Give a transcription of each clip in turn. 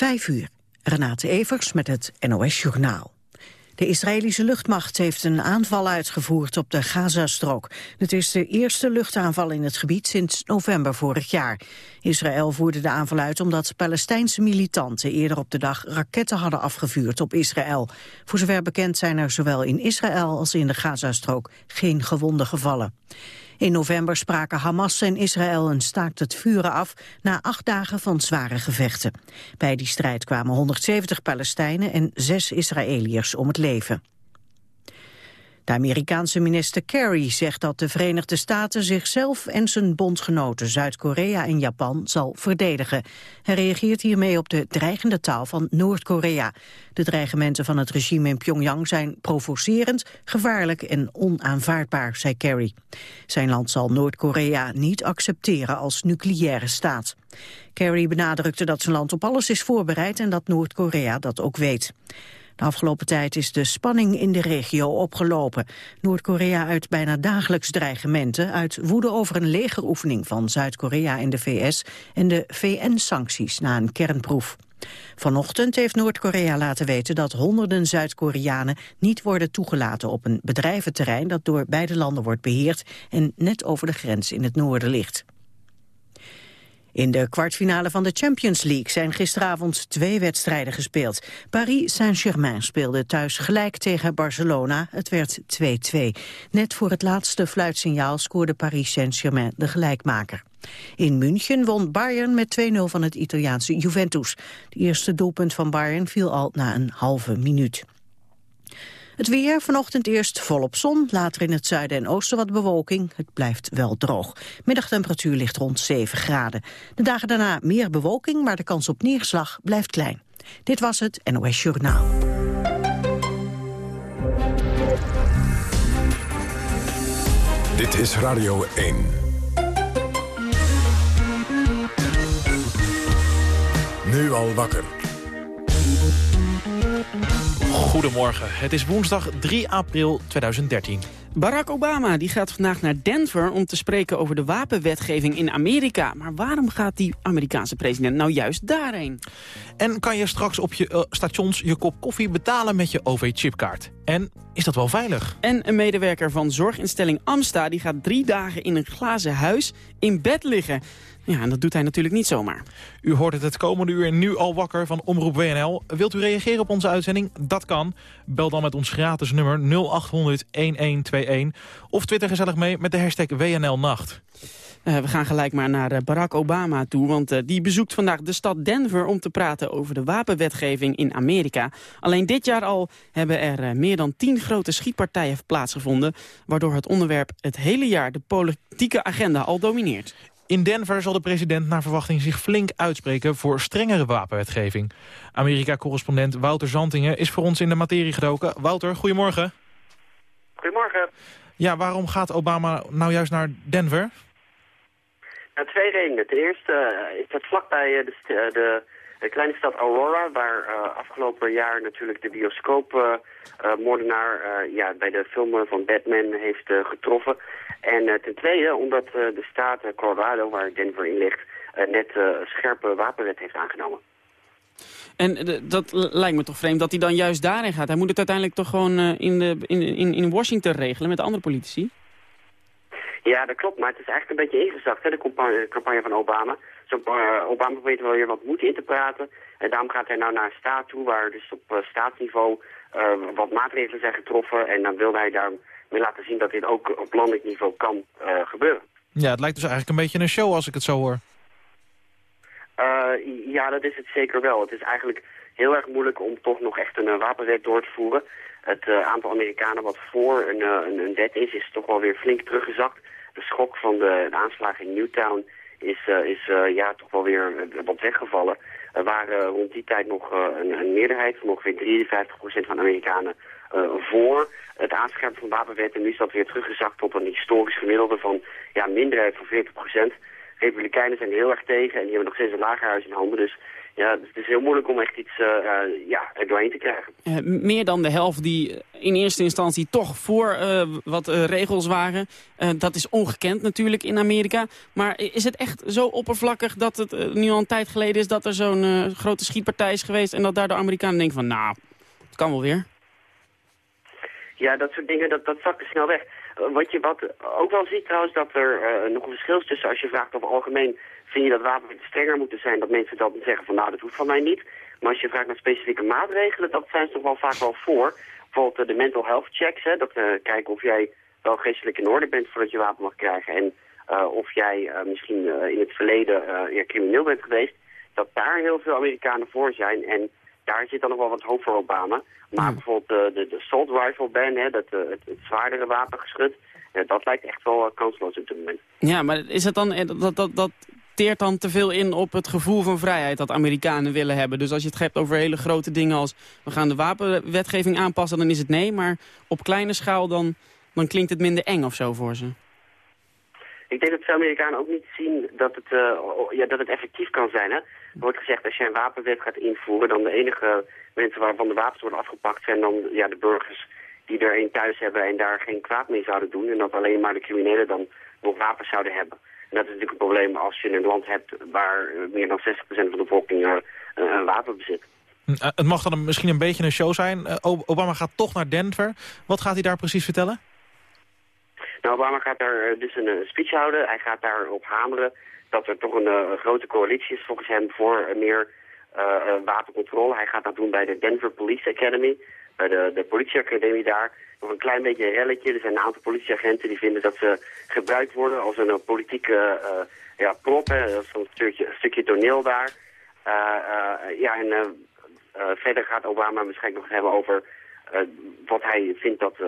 Vijf uur. Renate Evers met het NOS Journaal. De Israëlische luchtmacht heeft een aanval uitgevoerd op de Gazastrook. Het is de eerste luchtaanval in het gebied sinds november vorig jaar. Israël voerde de aanval uit omdat Palestijnse militanten eerder op de dag raketten hadden afgevuurd op Israël. Voor zover bekend zijn er zowel in Israël als in de Gazastrook geen gewonden gevallen. In november spraken Hamas en Israël een staakt het vuren af na acht dagen van zware gevechten. Bij die strijd kwamen 170 Palestijnen en zes Israëliërs om het leven. De Amerikaanse minister Kerry zegt dat de Verenigde Staten zichzelf en zijn bondgenoten Zuid-Korea en Japan zal verdedigen. Hij reageert hiermee op de dreigende taal van Noord-Korea. De dreigementen van het regime in Pyongyang zijn provocerend, gevaarlijk en onaanvaardbaar, zei Kerry. Zijn land zal Noord-Korea niet accepteren als nucleaire staat. Kerry benadrukte dat zijn land op alles is voorbereid en dat Noord-Korea dat ook weet. De afgelopen tijd is de spanning in de regio opgelopen. Noord-Korea uit bijna dagelijks dreigementen... uit woede over een legeroefening van Zuid-Korea en de VS... en de VN-sancties na een kernproef. Vanochtend heeft Noord-Korea laten weten dat honderden Zuid-Koreanen niet worden toegelaten op een bedrijventerrein dat door beide landen wordt beheerd en net over de grens in het noorden ligt. In de kwartfinale van de Champions League zijn gisteravond twee wedstrijden gespeeld. Paris Saint-Germain speelde thuis gelijk tegen Barcelona. Het werd 2-2. Net voor het laatste fluitsignaal scoorde Paris Saint-Germain de gelijkmaker. In München won Bayern met 2-0 van het Italiaanse Juventus. Het eerste doelpunt van Bayern viel al na een halve minuut. Het weer, vanochtend eerst volop zon, later in het zuiden en oosten wat bewolking. Het blijft wel droog. Middagtemperatuur ligt rond 7 graden. De dagen daarna meer bewolking, maar de kans op neerslag blijft klein. Dit was het NOS Journaal. Dit is Radio 1. Nu al wakker. Goedemorgen, het is woensdag 3 april 2013. Barack Obama die gaat vandaag naar Denver om te spreken over de wapenwetgeving in Amerika. Maar waarom gaat die Amerikaanse president nou juist daarheen? En kan je straks op je uh, stations je kop koffie betalen met je OV-chipkaart? En is dat wel veilig? En een medewerker van zorginstelling Amsta die gaat drie dagen in een glazen huis in bed liggen. Ja, en dat doet hij natuurlijk niet zomaar. U hoort het het komende uur nu al wakker van Omroep WNL. Wilt u reageren op onze uitzending? Dat kan. Bel dan met ons gratis nummer 0800-1121. Of twitter gezellig mee met de hashtag WNLNacht. Uh, we gaan gelijk maar naar uh, Barack Obama toe, want uh, die bezoekt vandaag de stad Denver om te praten over de wapenwetgeving in Amerika. Alleen dit jaar al hebben er meer dan tien grote schietpartijen plaatsgevonden, waardoor het onderwerp het hele jaar de politieke agenda al domineert. In Denver zal de president naar verwachting zich flink uitspreken voor strengere wapenwetgeving. Amerika-correspondent Wouter Zantingen is voor ons in de materie gedoken. Wouter, goedemorgen. Goedemorgen. Ja, waarom gaat Obama nou juist naar Denver? Nou, twee redenen. Ten eerste uh, is dat vlakbij uh, de, uh, de, de, kleine stad Aurora, waar afgelopen jaar natuurlijk de bioscoopmoordenaar ja, bij de film van Batman heeft getroffen. En ten tweede omdat de staat Colorado, waar Denver in ligt, net een scherpe wapenwet heeft aangenomen. En dat lijkt me toch vreemd dat hij dan juist daarin gaat. Hij moet het uiteindelijk toch gewoon in, de, in, in, in Washington regelen met andere politici? Ja, dat klopt, maar het is eigenlijk een beetje ingezakt, hè, de campagne van Obama. Zo, Obama probeert wel weer wat moed in te praten. En daarom gaat hij nou naar een staat toe, waar dus op staatsniveau wat maatregelen zijn getroffen. En dan wil hij daar wil laten zien dat dit ook op landelijk niveau kan gebeuren. Ja, het lijkt dus eigenlijk een beetje een show als ik het zo hoor. Uh, ja, dat is het zeker wel. Het is eigenlijk heel erg moeilijk om toch nog echt een uh, wapenwet door te voeren. Het aantal Amerikanen wat voor een, een, een, wet is, is toch wel weer flink teruggezakt. De schok van de, de aanslagen in Newtown is, is ja, toch wel weer wat weggevallen. Er waren rond die tijd nog een, een meerderheid van ongeveer 53% van Amerikanen voor het aanscherpen van wapenwet. En nu is dat weer teruggezakt tot een historisch gemiddelde van ja, minderheid van 40 procent. Republikeinen zijn heel erg tegen en die hebben nog steeds een lagerhuis in handen. Dus ja, het is heel moeilijk om echt iets uh, uh, ja, er doorheen te krijgen. Uh, meer dan de helft die in eerste instantie toch voor wat regels waren. dat is ongekend natuurlijk in Amerika. Maar is het echt zo oppervlakkig dat het nu al een tijd geleden is... dat er zo'n grote schietpartij is geweest... en dat daar de Amerikanen denken van, nou, het kan wel weer? Ja, dat soort dingen, dat, dat zakken snel weg. Wat je wat ook wel ziet trouwens, dat er nog een verschil is tussen... als je vraagt over algemeen vind je dat wapens strenger moeten zijn, dat mensen dan zeggen van nou, dat hoeft van mij niet. Maar als je vraagt naar specifieke maatregelen, dat zijn ze toch wel vaak wel voor. Bijvoorbeeld uh, de mental health checks, hè, dat uh, kijken of jij wel geestelijk in orde bent voordat je wapen mag krijgen. En of jij misschien in het verleden crimineel bent geweest. Dat daar heel veel Amerikanen voor zijn. En daar zit dan nog wel wat hoop voor Obama. Maar bijvoorbeeld de, de assault rifle ban, hè, dat, het, het zwaardere wapengeschut, dat lijkt echt wel kansloos op dit moment. Ja, maar is het dan dat, dat, dat teert dan te veel in op het gevoel van vrijheid dat Amerikanen willen hebben. Dus als je het hebt over hele grote dingen als we gaan de wapenwetgeving aanpassen, dan is het nee. Maar op kleine schaal dan, dan klinkt het minder eng of zo voor ze. Ik denk dat veel Amerikanen ook niet zien dat het, uh, ja, dat het effectief kan zijn. Hè? Er wordt gezegd, als je een wapenwet gaat invoeren... dan de enige mensen waarvan de wapens worden afgepakt... zijn dan ja, de burgers die er een thuis hebben en daar geen kwaad mee zouden doen. En dat alleen maar de criminelen dan nog wapens zouden hebben. En dat is natuurlijk een probleem als je een land hebt waar eh, meer dan 60% van de bevolking uh, een wapen bezit. Hm, het mag dan misschien een beetje een show zijn. Obama gaat toch naar Denver. Wat gaat hij daar precies vertellen? Nou, Obama gaat daar dus een speech houden. Hij gaat daarop hameren dat er toch een, grote coalitie is volgens hem voor meer uh, wapencontrole. Hij gaat dat doen bij de Denver Police Academy, bij de, de politieacademie daar nog een klein beetje een relletje. Er zijn een aantal politieagenten die vinden dat ze gebruikt worden als een politieke uh, ja, prop. Een stukje, stukje toneel daar. Uh, uh, ja, en verder gaat Obama waarschijnlijk nog hebben over wat hij vindt dat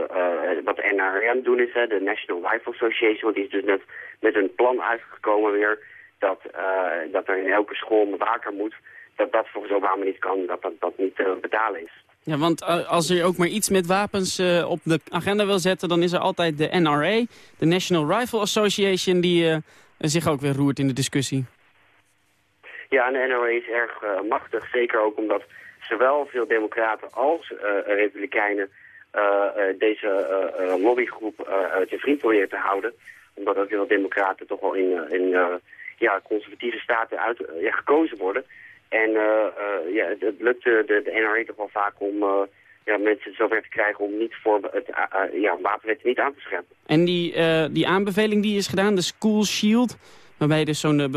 wat de het doen is. Hè, de National Rifle Association. Want die is dus net met een plan uitgekomen weer dat, dat er in elke school een waker moet. Dat dat volgens Obama niet kan, dat dat, dat niet te betalen is. Ja, want uh, als je ook maar iets met wapens uh, op de agenda wil zetten... dan is er altijd de NRA, de National Rifle Association... die zich ook weer roert in de discussie. Ja, en de NRA is erg machtig. Zeker ook omdat zowel veel democraten als republikeinen... deze lobbygroep te vriend proberen te houden. Omdat ook veel democraten toch wel in, in ja, conservatieve staten uit, ja, gekozen worden... En uh, ja, het, lukt de, de NRA toch wel vaak om ja, mensen zover te krijgen om niet voor het ja, wapenwet niet aan te scherpen. En die, die aanbeveling die is gedaan, de School Shield, waarbij dus zo'n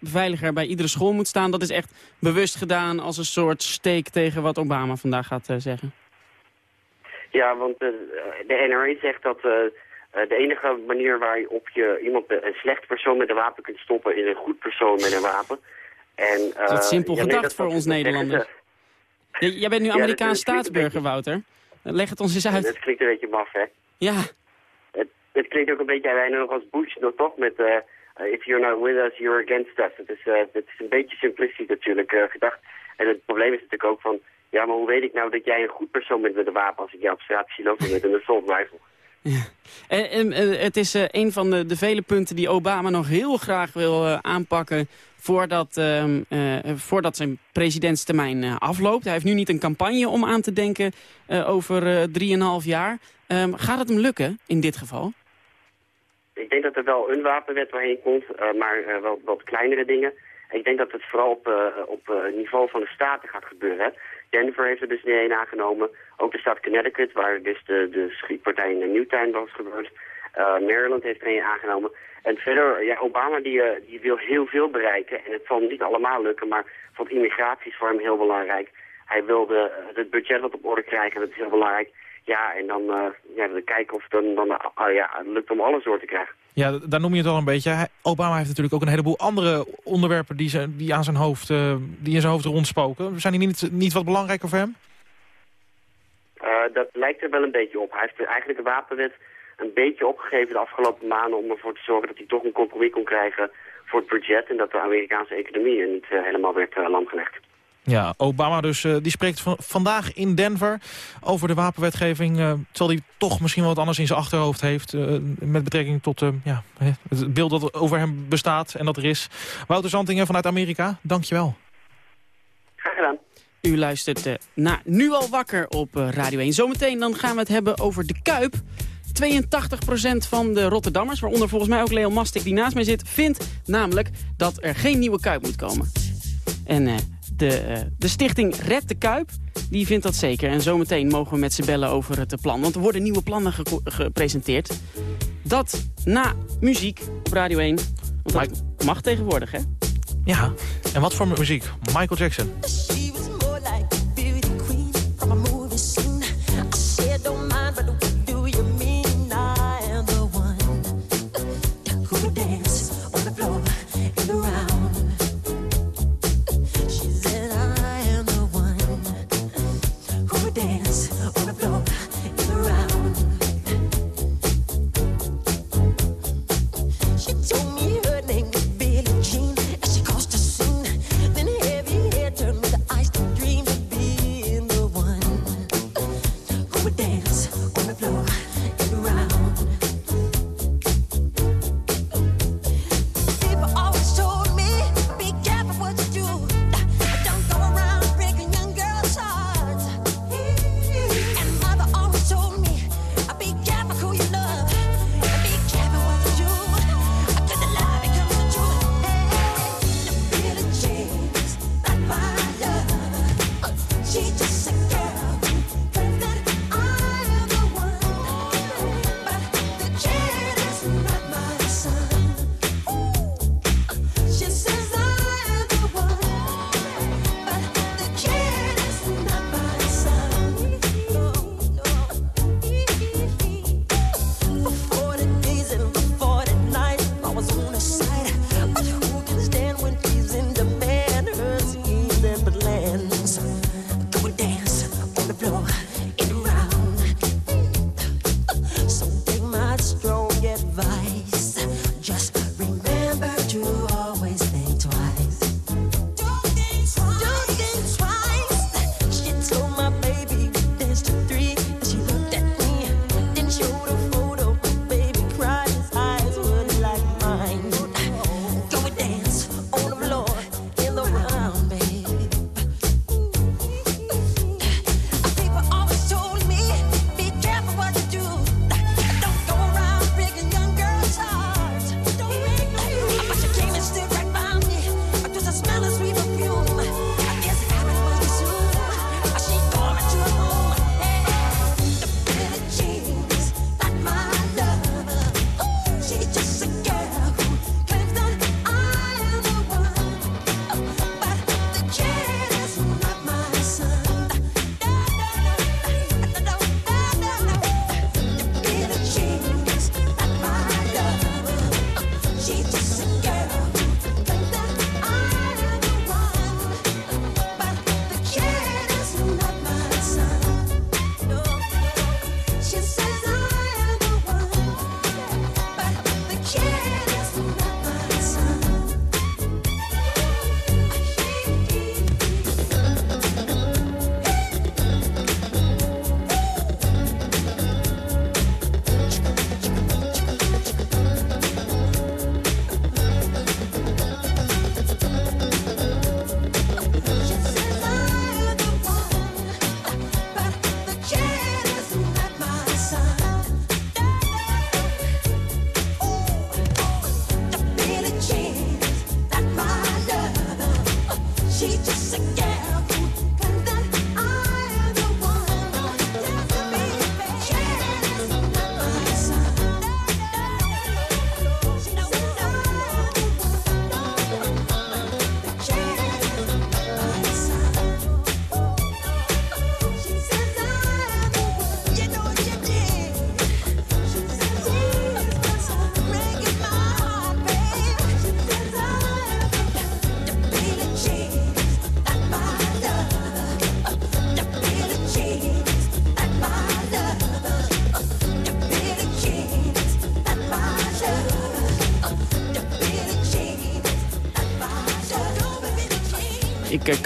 beveiliger bij iedere school moet staan, dat is echt bewust gedaan als een soort steek tegen wat Obama vandaag gaat zeggen. Ja, want de NRA zegt dat de enige manier waarop je iemand, een slecht persoon met een wapen kunt stoppen, is een goed persoon met een wapen. En, uh, dat is eh, simpel gedacht voor ons Nederlanders. Jij bent nu Amerikaans staatsburger, Wouter. Leg het ons eens uit. Het klinkt een beetje maf, hè? Ja. Het, het klinkt ook een beetje bijna nog als Bush, nog toch? Met, uh, if you're not with us, you're against us. Het is, uh, het is een beetje simplistisch natuurlijk gedacht. En het probleem is natuurlijk ook van... Ja, maar hoe weet ik nou dat jij een goed persoon bent met een wapen... als ik jou op straat zie lopen met een assault rifle? En, en, het is uh, een van de, vele punten die Obama nog heel graag wil uh, aanpakken voordat, uh, voordat zijn presidentstermijn afloopt. Hij heeft nu niet een campagne om aan te denken over drieënhalf jaar. Um, gaat het hem lukken in dit geval? Ik denk dat er wel een wapenwet doorheen komt, maar wel wat kleinere dingen. Ik denk dat het vooral op, op niveau van de staten gaat gebeuren. Denver heeft er dus niet één aangenomen. Ook de stad Connecticut, waar dus de, de schietpartij in de Newtown was gebeurd. Uh, Maryland heeft er één aangenomen. En verder, ja, Obama die, uh, die wil heel veel bereiken. En het zal niet allemaal lukken, maar voor immigratie is voor hem heel belangrijk. Hij wilde het budget wat op orde krijgen, dat is heel belangrijk. Ja, en dan, uh, ja, dan kijken of het dan, dan uh, ja, het lukt om alles door te krijgen. Ja, daar noem je het al een beetje. Obama heeft natuurlijk ook een heleboel andere onderwerpen die, ze, die, aan zijn hoofd, uh, die in zijn hoofd rondspoken. Zijn die niet, niet wat belangrijker voor hem? dat lijkt er wel een beetje op. Hij heeft eigenlijk de wapenwet een beetje opgegeven de afgelopen maanden... om ervoor te zorgen dat hij toch een compromis kon krijgen voor het budget... en dat de Amerikaanse economie niet helemaal werd lamgelegd. Ja, Obama dus, uh, die spreekt van, vandaag in Denver over de wapenwetgeving. Uh, terwijl hij toch misschien wel wat anders in zijn achterhoofd heeft... Uh, met betrekking tot ja, het beeld dat over hem bestaat en dat er is. Wouter Zantingen vanuit Amerika, dankjewel. Graag gedaan. U luistert naar Nu al wakker op Radio 1. Zometeen dan gaan we het hebben over de Kuip... 82% van de Rotterdammers, waaronder volgens mij ook Leon Mastik die naast mij zit... vindt namelijk dat er geen nieuwe Kuip moet komen. En de, uh, de stichting Red de Kuip, die vindt dat zeker. En zometeen mogen we met ze bellen over het plan. Want er worden nieuwe plannen ge gepresenteerd. Dat na muziek op Radio 1. Want dat mag tegenwoordig, hè? Ja, en wat voor muziek? Michael Jackson.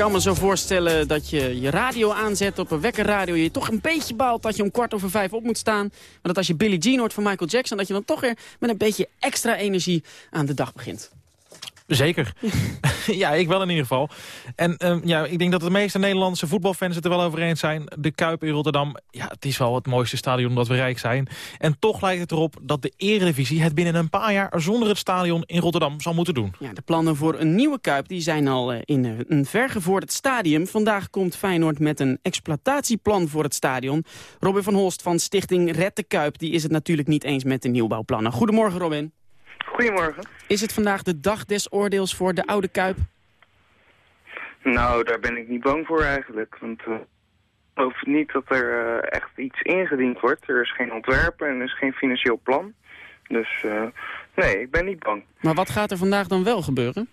Kan me zo voorstellen dat je je radio aanzet op een wekkerradio. Je toch een beetje baalt dat je om kwart over vijf op moet staan. Maar dat als je Billie Jean hoort van Michael Jackson... dat je dan toch weer met een beetje extra energie aan de dag begint. Zeker. ja, ik wel in ieder geval. En um, ja, ik denk dat de meeste Nederlandse voetbalfans het er wel over eens zijn. De Kuip in Rotterdam, ja, het is wel het mooiste stadion omdat we rijk zijn. En toch lijkt het erop dat de Eredivisie het binnen een paar jaar zonder het stadion in Rotterdam zal moeten doen. De plannen voor een nieuwe Kuip die zijn al uh, in uh, een vergevorderd stadium. Vandaag komt Feyenoord met een exploitatieplan voor het stadion. Robin van Holst van Stichting Red de Kuip die is het natuurlijk niet eens met de nieuwbouwplannen. Goedemorgen Robin. Goedemorgen. Is het vandaag de dag des oordeels voor de oude Kuip? Nou, daar ben ik niet bang voor eigenlijk. Want uh, ik geloof niet dat er uh, echt iets ingediend wordt. Er is geen ontwerp en er is geen financieel plan. Dus uh, nee, ik ben niet bang. Maar wat gaat er vandaag dan wel gebeuren?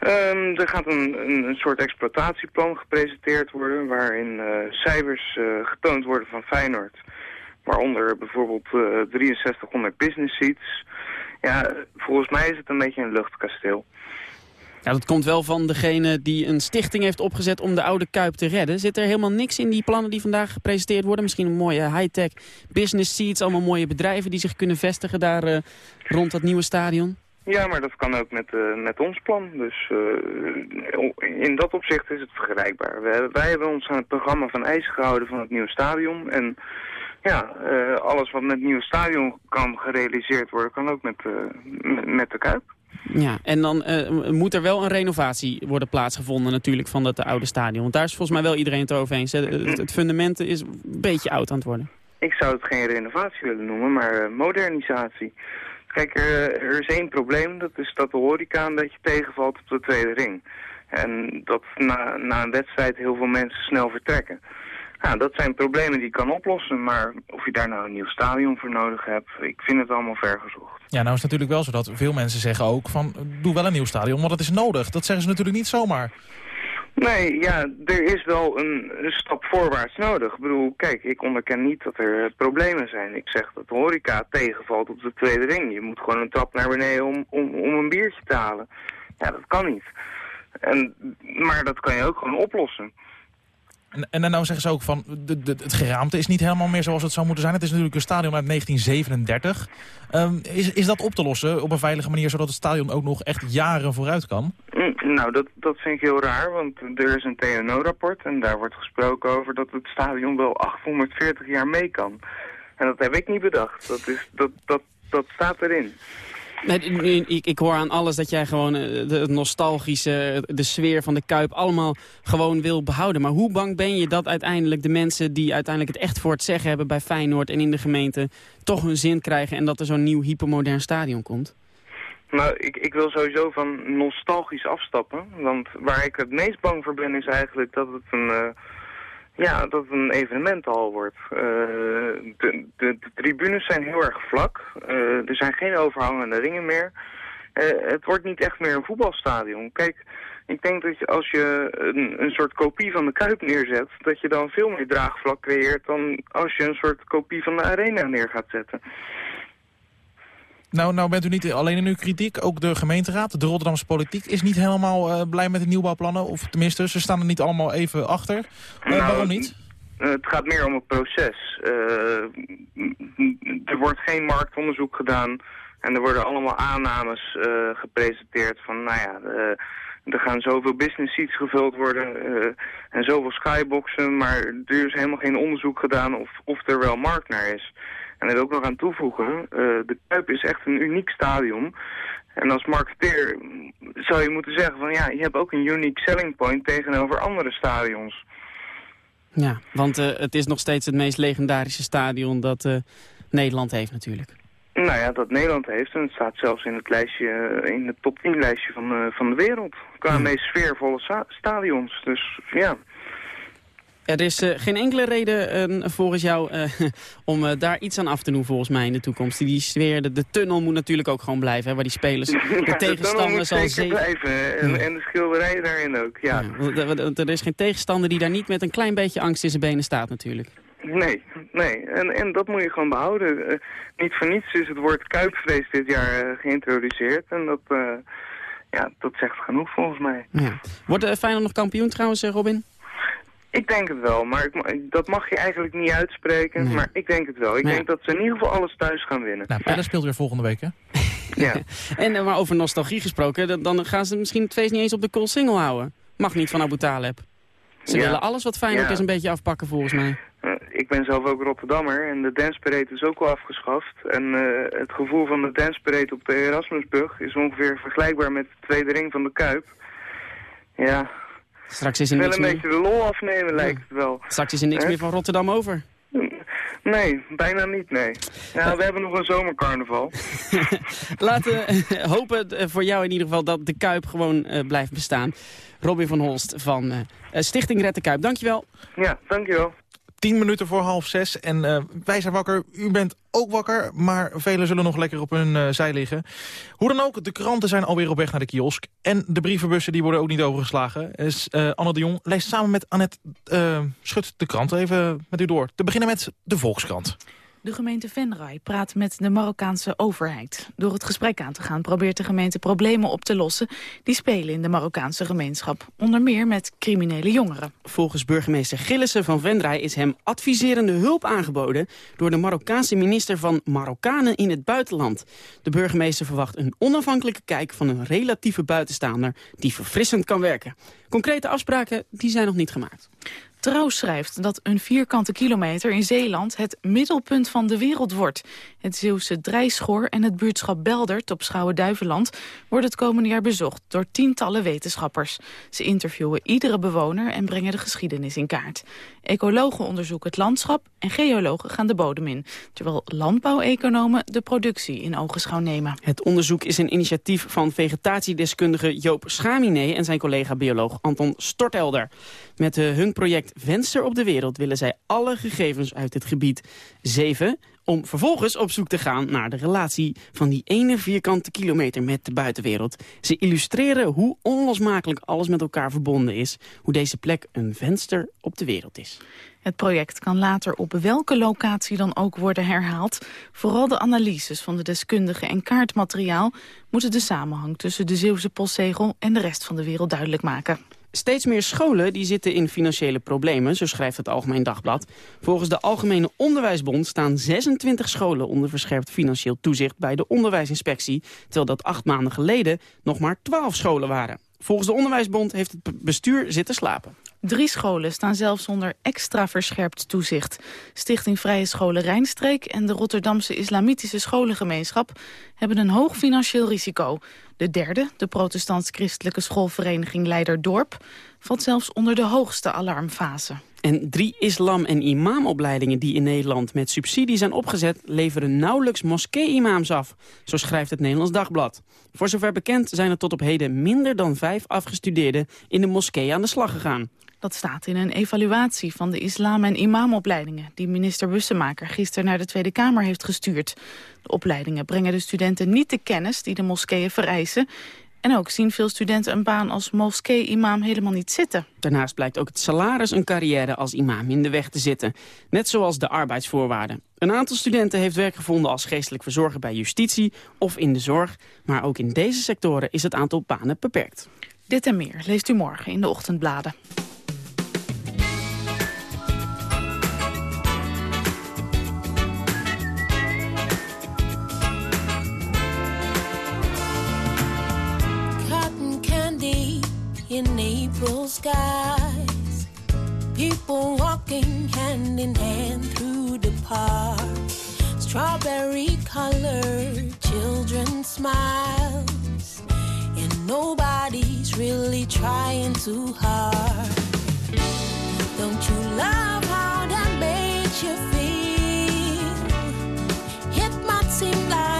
Um, er gaat een, een, een, soort exploitatieplan gepresenteerd worden... waarin cijfers getoond worden van Feyenoord. Waaronder bijvoorbeeld 6300 business seats... Ja, volgens mij is het een beetje een luchtkasteel. Ja, dat komt wel van degene die een stichting heeft opgezet om de oude Kuip te redden. Zit er helemaal niks in die plannen die vandaag gepresenteerd worden? Misschien een mooie high-tech business seats, allemaal mooie bedrijven die zich kunnen vestigen daar uh, rond dat nieuwe stadion? Ja, maar dat kan ook met, uh, met ons plan. Dus uh, in dat opzicht is het vergelijkbaar. Wij, wij hebben ons aan het programma van eisen gehouden van het nieuwe stadion. En ja, uh, alles wat met het nieuwe stadion kan gerealiseerd worden, kan ook met, uh, met de Kuip. Ja, en dan uh, moet er wel een renovatie worden plaatsgevonden natuurlijk van dat oude stadion. Want daar is volgens mij wel iedereen het over eens. Het, het fundament is een beetje oud aan het worden. Ik zou het geen renovatie willen noemen, maar modernisatie. Kijk, er, er, is één probleem. Dat is dat de horeca een beetje tegenvalt op de tweede ring. En dat na, na een wedstrijd heel veel mensen snel vertrekken. Ja, dat zijn problemen die je kan oplossen, maar of je daar nou een nieuw stadion voor nodig hebt, ik vind het allemaal vergezocht. Ja, nou is het natuurlijk wel zo dat veel mensen zeggen ook van, doe wel een nieuw stadion, want dat is nodig. Dat zeggen ze natuurlijk niet zomaar. Nee, ja, er is wel een, een, stap voorwaarts nodig. Ik bedoel, kijk, ik onderken niet dat er problemen zijn. Ik zeg dat de horeca tegenvalt op de tweede ring. Je moet gewoon een trap naar beneden om, om, om een biertje te halen. Ja, dat kan niet. En, maar dat kan je ook gewoon oplossen. En, en dan nou zeggen ze ook van, het geraamte is niet helemaal meer zoals het zou moeten zijn. Het is natuurlijk een stadion uit 1937. Um, is, is dat op te lossen op een veilige manier, zodat het stadion ook nog echt jaren vooruit kan? Mm, nou, dat, dat vind ik heel raar, want er is een TNO-rapport en daar wordt gesproken over dat het stadion wel 840 jaar mee kan. En dat heb ik niet bedacht. Dat, is, dat, dat, dat staat erin. Ik, ik hoor aan alles dat jij gewoon eh, de nostalgische, de sfeer van de Kuip allemaal gewoon wil behouden. Maar hoe bang ben je dat uiteindelijk de mensen die uiteindelijk het echt voor het zeggen hebben bij Feyenoord en in de gemeente toch hun zin krijgen en dat er zo'n nieuw hypermodern stadion komt? Nou, ik, ik wil sowieso van nostalgisch afstappen. Want waar ik het meest bang voor ben is eigenlijk dat het een... Uh, ja, dat het een evenementhal wordt. Uh, de, de, tribunes zijn heel erg vlak. Uh, er zijn geen overhangende ringen meer. Uh, het wordt niet echt meer een voetbalstadion. Kijk, ik denk dat je, als je een, een soort kopie van de Kuip neerzet... dat je dan veel meer draagvlak creëert dan als je een soort kopie van de Arena neer gaat zetten. Nou, nou bent u niet alleen in uw kritiek, ook de gemeenteraad, de Rotterdamse politiek... is niet helemaal uh, blij met de nieuwbouwplannen. Of tenminste, ze staan er niet allemaal even achter. Uh, nou, waarom niet? Uh, het gaat meer om het proces. er wordt geen marktonderzoek gedaan... en er worden allemaal aannames gepresenteerd van... nou ja, er gaan zoveel business seats gevuld worden en zoveel skyboxen... maar er is helemaal geen onderzoek gedaan of, of er wel markt naar is... En er ook nog aan toevoegen, uh, de Kuip is echt een uniek stadion. En als marketeer zou je moeten zeggen van ja, je hebt ook een unique selling point tegenover andere stadions. Ja, want uh, het is nog steeds het meest legendarische stadion dat uh, Nederland heeft natuurlijk. Nou ja, dat Nederland heeft. En het staat zelfs in het lijstje, in het top 10 lijstje van, uh, van de wereld. Qua meest sfeervolle stadions. Dus ja, er is uh, geen enkele reden uh, volgens jou uh, om daar iets aan af te doen volgens mij in de toekomst. Die sfeer, de, de tunnel moet natuurlijk ook gewoon blijven, hè, waar die spelers, de ja, tegenstander zal zeker blijven. En, en, de schilderij daarin ook, ja. ja. Er is geen tegenstander die daar niet met een klein beetje angst in zijn benen staat natuurlijk. Nee, nee. En, en dat moet je gewoon behouden. niet voor niets is het woord kuipvlees dit jaar geïntroduceerd. En dat ja, dat zegt genoeg volgens mij. Ja. Wordt uh, Feyenoord nog kampioen trouwens, Robin? Ik denk het wel, maar ik, dat mag je eigenlijk niet uitspreken. Maar ik denk het wel. Ik denk dat ze in ieder geval alles thuis gaan winnen. Nou, Pelle speelt weer volgende week, hè? ja. en maar over nostalgie gesproken, dan, gaan ze misschien het feest niet eens op de cool single houden. Mag niet van Abu Taleb. Ze willen alles wat Feyenoord ja. is een beetje afpakken volgens mij. Uh, ik ben zelf ook Rotterdammer en de danceparade is ook al afgeschaft. En uh, het gevoel van de danceparade op de Erasmusbrug is ongeveer vergelijkbaar met de tweede ring van de Kuip. Ja, Straks is er niks meer... een beetje de lol afnemen lijkt het wel. Straks is er niks meer van Rotterdam over. Nee, bijna niet, nee. Ja, we hebben nog een zomercarnaval. Laten we hopen voor jou in ieder geval dat de Kuip gewoon uh, blijft bestaan. Robin van Holst van uh, Stichting Red de Kuip, dankjewel. Ja, dankjewel. 10 minuten voor half zes. En uh, wij zijn wakker, u bent ook wakker, maar velen zullen nog lekker op hun uh, zij liggen. Hoe dan ook, de kranten zijn alweer op weg naar de kiosk. En de brievenbussen die worden ook niet overgeslagen. Dus, uh, Anne de Jong leest samen met Annette Schut de krant even met u door. Te beginnen met de Volkskrant. De gemeente Venray praat met de Marokkaanse overheid. Door het gesprek aan te gaan probeert de gemeente problemen op te lossen... die spelen in de Marokkaanse gemeenschap. Onder meer met criminele jongeren. Volgens burgemeester Gillissen van Venray is hem adviserende hulp aangeboden... door de Marokkaanse minister van Marokkanen in het buitenland. De burgemeester verwacht een onafhankelijke kijk van een relatieve buitenstaander... die verfrissend kan werken. Concrete afspraken die zijn nog niet gemaakt. Trouw schrijft dat een vierkante kilometer in Zeeland het middelpunt van de wereld wordt. Het Zeeuwse Drijschoor en het buurtschap Beldert op Schouwen-Duiveland worden het komende jaar bezocht door tientallen wetenschappers. Ze interviewen iedere bewoner en brengen de geschiedenis in kaart. Ecologen onderzoeken het landschap en geologen gaan de bodem in, terwijl landbouweconomen de productie in ogenschouw nemen. Het onderzoek is een initiatief van vegetatiedeskundige Joop Schamine en zijn collega bioloog Anton Stortelder. Met hun project Venster op de Wereld willen zij alle gegevens uit het gebied 7 om vervolgens op zoek te gaan naar de relatie van die ene vierkante kilometer met de buitenwereld. Ze illustreren hoe onlosmakelijk alles met elkaar verbonden is, hoe deze plek een venster op de wereld is. Het project kan later op welke locatie dan ook worden herhaald. Vooral de analyses van de deskundigen en kaartmateriaal... moeten de samenhang tussen de Zeeuwse postzegel en de rest van de wereld duidelijk maken. Steeds meer scholen die zitten in financiële problemen, zo schrijft het Algemeen Dagblad. Volgens de Algemene Onderwijsbond staan 26 scholen onder verscherpt financieel toezicht bij de onderwijsinspectie, terwijl dat acht maanden geleden nog maar 12 scholen waren. Volgens de Onderwijsbond heeft het bestuur zitten slapen. Drie scholen staan zelfs onder extra verscherpt toezicht. Stichting Vrije Scholen Rijnstreek en de Rotterdamse Islamitische Scholengemeenschap hebben een hoog financieel risico. De derde, de protestants-christelijke schoolvereniging Leiderdorp, valt zelfs onder de hoogste alarmfase. En drie islam- en imamopleidingen die in Nederland met subsidie zijn opgezet... leveren nauwelijks moskee-imams af, zo schrijft het Nederlands Dagblad. Voor zover bekend zijn er tot op heden minder dan vijf afgestudeerden... in de moskee aan de slag gegaan. Dat staat in een evaluatie van de islam- en imamopleidingen... die minister Bussemaker gisteren naar de Tweede Kamer heeft gestuurd. De opleidingen brengen de studenten niet de kennis die de moskeeën vereisen... En ook zien veel studenten een baan als moskee-imam helemaal niet zitten. Daarnaast blijkt ook het salaris een carrière als imam in de weg te zitten. Net zoals de arbeidsvoorwaarden. Een aantal studenten heeft werk gevonden als geestelijk verzorger bij justitie of in de zorg. Maar ook in deze sectoren is het aantal banen beperkt. Dit en meer leest u morgen in de ochtendbladen. April skies. People walking hand in hand through the park. Strawberry colored children smiles. And nobody's really trying too hard. Don't you love how that makes you feel? It might seem like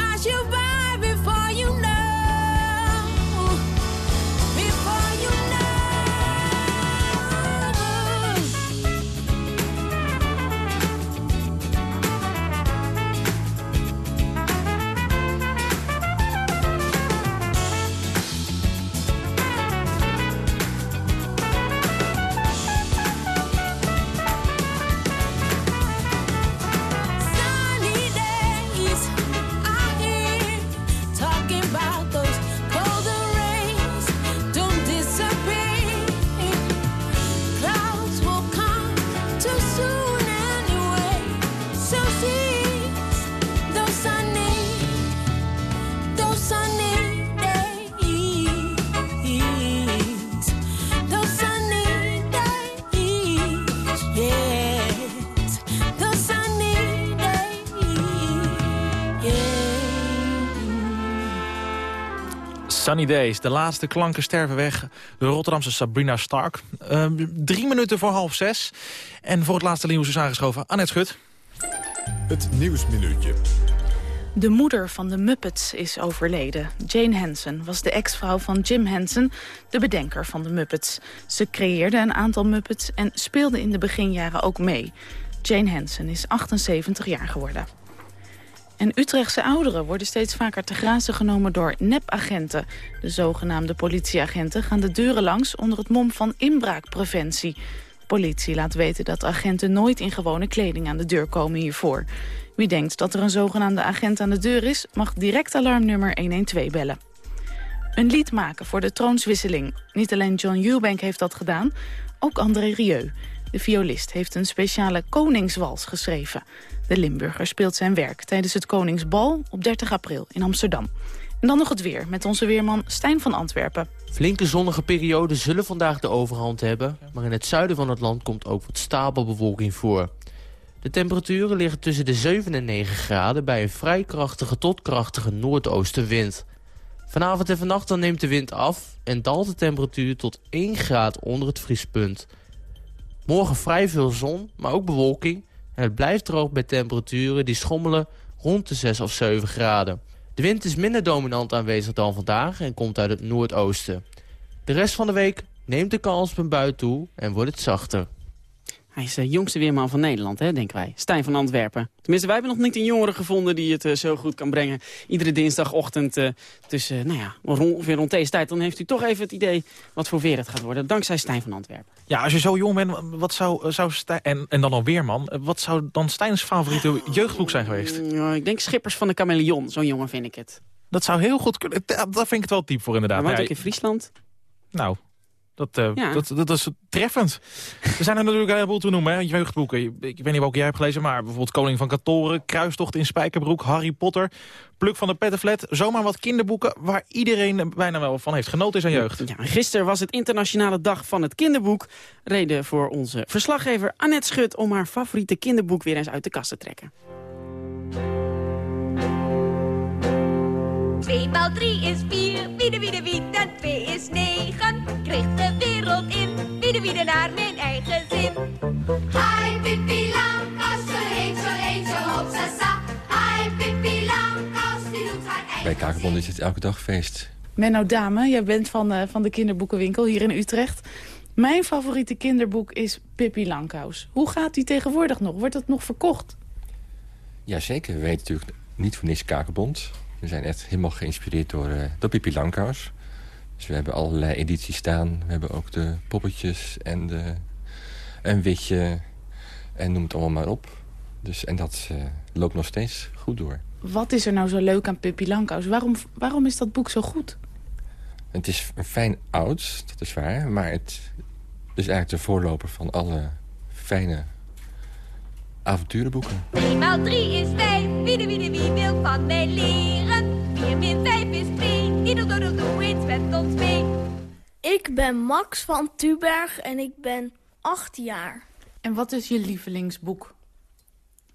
to Sunny Days, de laatste klanken sterven weg. De Rotterdamse Sabrina Stark. Ehm, drie minuten voor half zes. En voor het laatste nieuws is aangeschoven Annette Schut. Het Nieuwsminuutje. De moeder van de Muppets is overleden. Jane Henson was de ex-vrouw van Jim Henson, de bedenker van de Muppets. Ze creëerde een aantal Muppets en speelde in de beginjaren ook mee. Jane Henson is 78 jaar geworden. En Utrechtse ouderen worden steeds vaker te grazen genomen door nepagenten. De zogenaamde politieagenten gaan de deuren langs onder het mom van inbraakpreventie. Politie laat weten dat agenten nooit in gewone kleding aan de deur komen hiervoor. Wie denkt dat er een zogenaamde agent aan de deur is, mag direct alarmnummer 112 bellen. Een lied maken voor de troonswisseling. Niet alleen John Eubank heeft dat gedaan, ook André Rieu. De violist heeft een speciale koningswals geschreven. De Limburger speelt zijn werk tijdens het Koningsbal op 30 april in Amsterdam. En dan nog het weer met onze weerman Stijn van Antwerpen. Flinke zonnige perioden zullen vandaag de overhand hebben... maar in het zuiden van het land komt ook wat stapelbewolking voor. De temperaturen liggen tussen de 7 en 9 graden... bij een vrij krachtige tot krachtige noordoostenwind. Vanavond en vannacht dan neemt de wind af... en daalt de temperatuur tot 1 graad onder het vriespunt. Morgen vrij veel zon, maar ook bewolking... het blijft droog bij temperaturen die schommelen rond de 6 of 7 graden. De wind is minder dominant aanwezig dan vandaag en komt uit het noordoosten. De rest van de week neemt de kans op een bui toe en wordt het zachter. Hij is de jongste weerman van Nederland, hè, denken wij. Stijn van Antwerpen. Tenminste, wij hebben nog niet een jongere gevonden die het eh, zo goed kan brengen. Iedere dinsdagochtend eh, tussen, nou ja, rond, ongeveer rond deze tijd. Dan heeft u toch even het idee wat voor weer het gaat worden. Dankzij Stijn van Antwerpen. Ja, als je zo jong bent, wat zou, zou Stijn, en, en dan al weerman... wat zou dan Stijns favoriete jeugdboek zijn geweest? Ik denk Schippers van de Chameleon. Zo'n jongen vind ik het. Dat zou heel goed kunnen. Daar vind ik het wel diep voor inderdaad. Hij woont ook in Friesland. Nou, dat, eh, Ja. dat, dat, is treffend. Er zijn er natuurlijk een heleboel te noemen, hè, jeugdboeken. Ik weet niet welke jij hebt gelezen, maar bijvoorbeeld Koning van Katoren... Kruistocht in Spijkerbroek, Harry Potter... Pluk van de Pettenflat, zomaar wat kinderboeken... waar iedereen bijna wel van heeft genoten in zijn jeugd. Ja, gisteren was het internationale dag van het kinderboek. Reden voor onze verslaggever Annette Schut om haar favoriete kinderboek weer eens uit de kast te trekken. 2 maal 3 is 4, wiede wiede wied en 2 is 9. Kreeg de wereld in, wiede wiede naar mijn eigen zin. Hi Pippi Langkous, zo heet zo heet zo hopsasa. Hi Pippi Langkous, die doet haar eigen Bij Kakerbond is het elke dag feest. Menno Dame, jij bent van, eh, van de kinderboekenwinkel hier in Utrecht. Mijn favoriete kinderboek is Pippi Langkous. Hoe gaat die tegenwoordig nog? Wordt dat nog verkocht? Jazeker, we weten natuurlijk niet voor niks Kakerbond. We zijn echt helemaal geïnspireerd door, uh, door Pippi Langkous. Dus we hebben allerlei edities staan. We hebben ook de poppetjes en de een witje en noem het allemaal maar op. Dus, en dat uh, loopt nog steeds goed door. Wat is er nou zo leuk aan Pippi Langkous? Waarom, waarom is dat boek zo goed? Het is een fijn oud, dat is waar. Maar het is eigenlijk de voorloper van alle fijne avonturenboeken. 3 maal 3 is 5. Wie de wie de wie wil van mij leren. 4 min 5 is 2. Die doe doe doe doe eens met ons mee. Ik ben Max van Tuberg en ik ben 8 jaar. En wat is je lievelingsboek?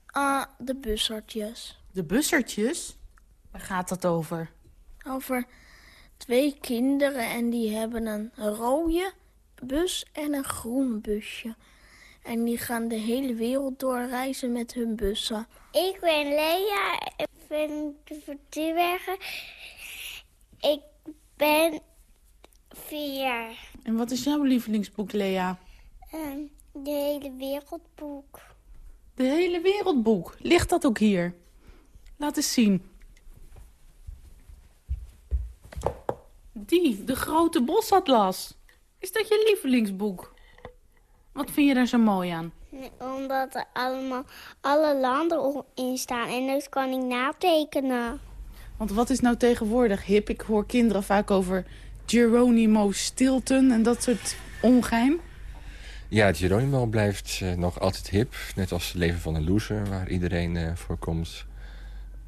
Ah, de bussartjes. De bussertjes? Waar gaat dat over? Over twee kinderen en die hebben een rode bus en een groen busje. En die gaan de hele wereld doorreizen met hun bussen. Ik ben Lea, ben van Tubergen. Ik ben vier jaar. En wat is jouw lievelingsboek, Lea? Um, de hele wereldboek. De hele wereldboek. Ligt dat ook hier? Laat eens zien. Die, de grote bosatlas. Is dat je lievelingsboek? Wat vind je daar zo mooi aan? Omdat er allemaal alle landen in staan en dat kan ik natekenen. Want wat is nou tegenwoordig hip? Ik hoor kinderen vaak over Geronimo Stilton en dat soort ongein. Ja, Geronimo blijft uh, nog altijd hip. Net als het leven van een loser, waar iedereen uh, voor komt.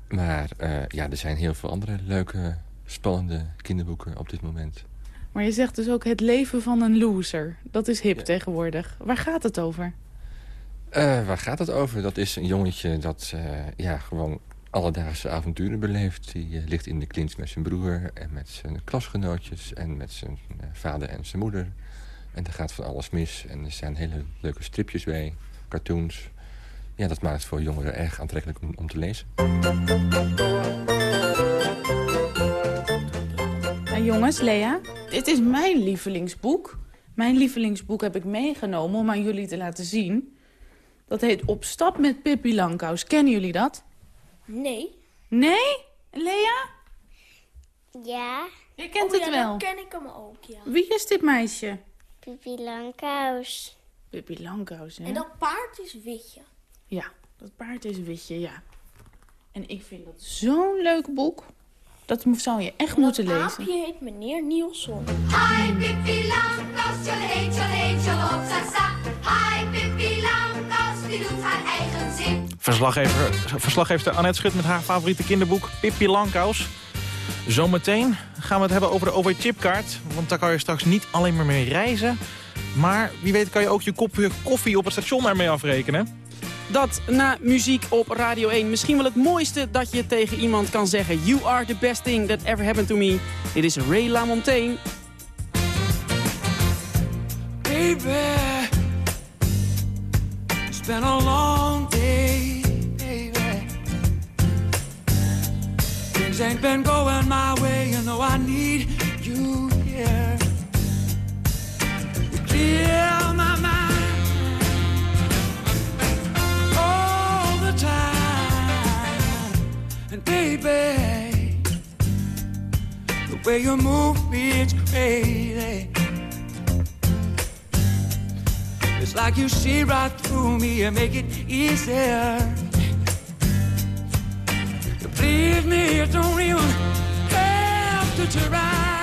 Maar uh, ja, er zijn heel veel andere leuke, spannende kinderboeken op dit moment. Maar je zegt dus ook het leven van een loser. Dat is hip ja. tegenwoordig. Waar gaat het over? Waar gaat het over? Dat is een jongetje dat ja, gewoon alledaagse avonturen beleeft. Die ligt in de klins met zijn broer en met zijn klasgenootjes... en met zijn vader en zijn moeder... En er gaat van alles mis. En er zijn hele leuke stripjes bij, cartoons. Ja, dat maakt het voor jongeren erg aantrekkelijk om, om te lezen. Nou, jongens, Lea, dit is mijn lievelingsboek. Mijn lievelingsboek heb ik meegenomen om aan jullie te laten zien. Dat heet Op stap met Pippi Langkous. Kennen jullie dat? Nee. Nee? Lea? Ja. Je kent oh, het ja, wel? Dan ken ik hem ook, ja. Wie is dit meisje? Pippi Langkous. Pippi Langkous, hè? En dat paard is witje. Ja, dat paard is witje, ja. En ik vind dat zo'n leuk boek. Dat zou je echt en moeten dat lezen. aapje heet meneer Nielsen. Hi, Pippi Langkous, tjolleheet, tjolleheet, tjolopsasa. Hi, Pippi die doet haar eigen zin. Verslaggever, verslaggever Annette Schut met haar favoriete kinderboek Pippi Langkous. Zometeen gaan we het hebben over de OV-chipkaart. Want daar kan je straks niet alleen maar mee reizen. Maar wie weet kan je ook je kopje koffie op het station ermee afrekenen. Dat na muziek op Radio 1 misschien wel het mooiste dat je tegen iemand kan zeggen. You are the best thing that ever happened to me. Dit is Ray LaMontagne. Baby, been a long day, baby. Things ain't been going my way, you know I need you here. You clear my mind all the time. And baby, the way you move me, it's crazy. It's like you see right through me and make it easier. Believe me, you don't even have to try.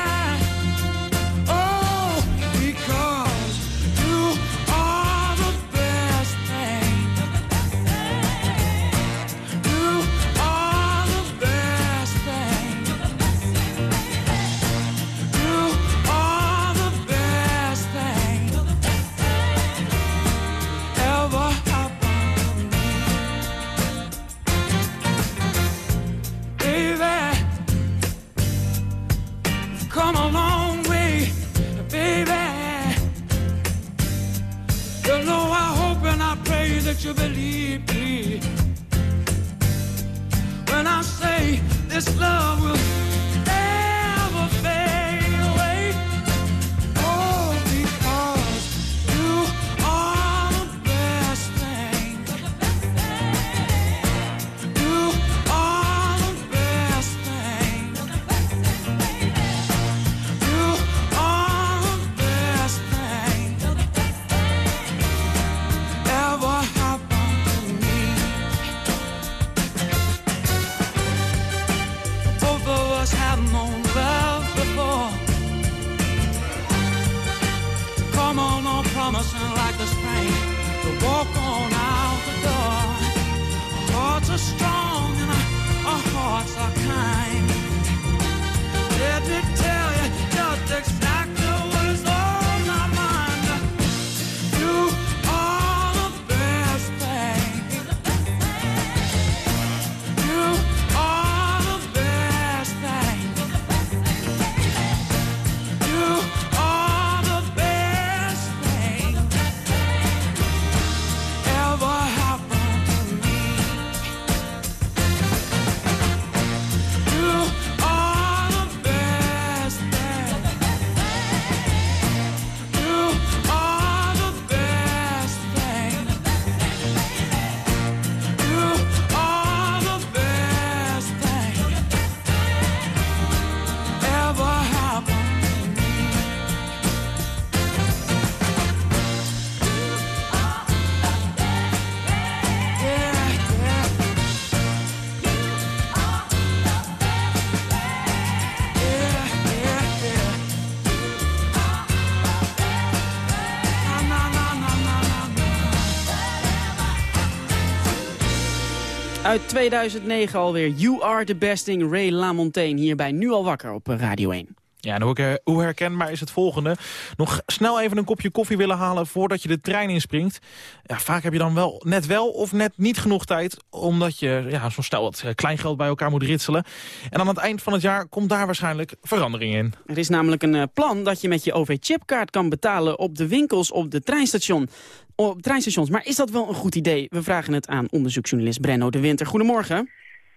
Uit 2009 alweer. You are the besting, Ray LaMontagne. Hierbij nu al wakker op eh, Radio 1. Ja, en hoe, her- hoe herkenbaar is het volgende? Nog snel even een kopje koffie willen halen voordat je de trein inspringt. Ja, vaak heb je dan wel net wel of net niet genoeg tijd... omdat je ja, zo snel wat eh, kleingeld bij elkaar moet ritselen. En aan het eind van het jaar komt daar waarschijnlijk verandering in. Er is namelijk een eh, plan dat je met je OV-chipkaart kan betalen op de winkels op de treinstation. Op treinstations. Maar is dat wel een goed idee? We vragen het aan onderzoeksjournalist Brenno de Winter. Goedemorgen.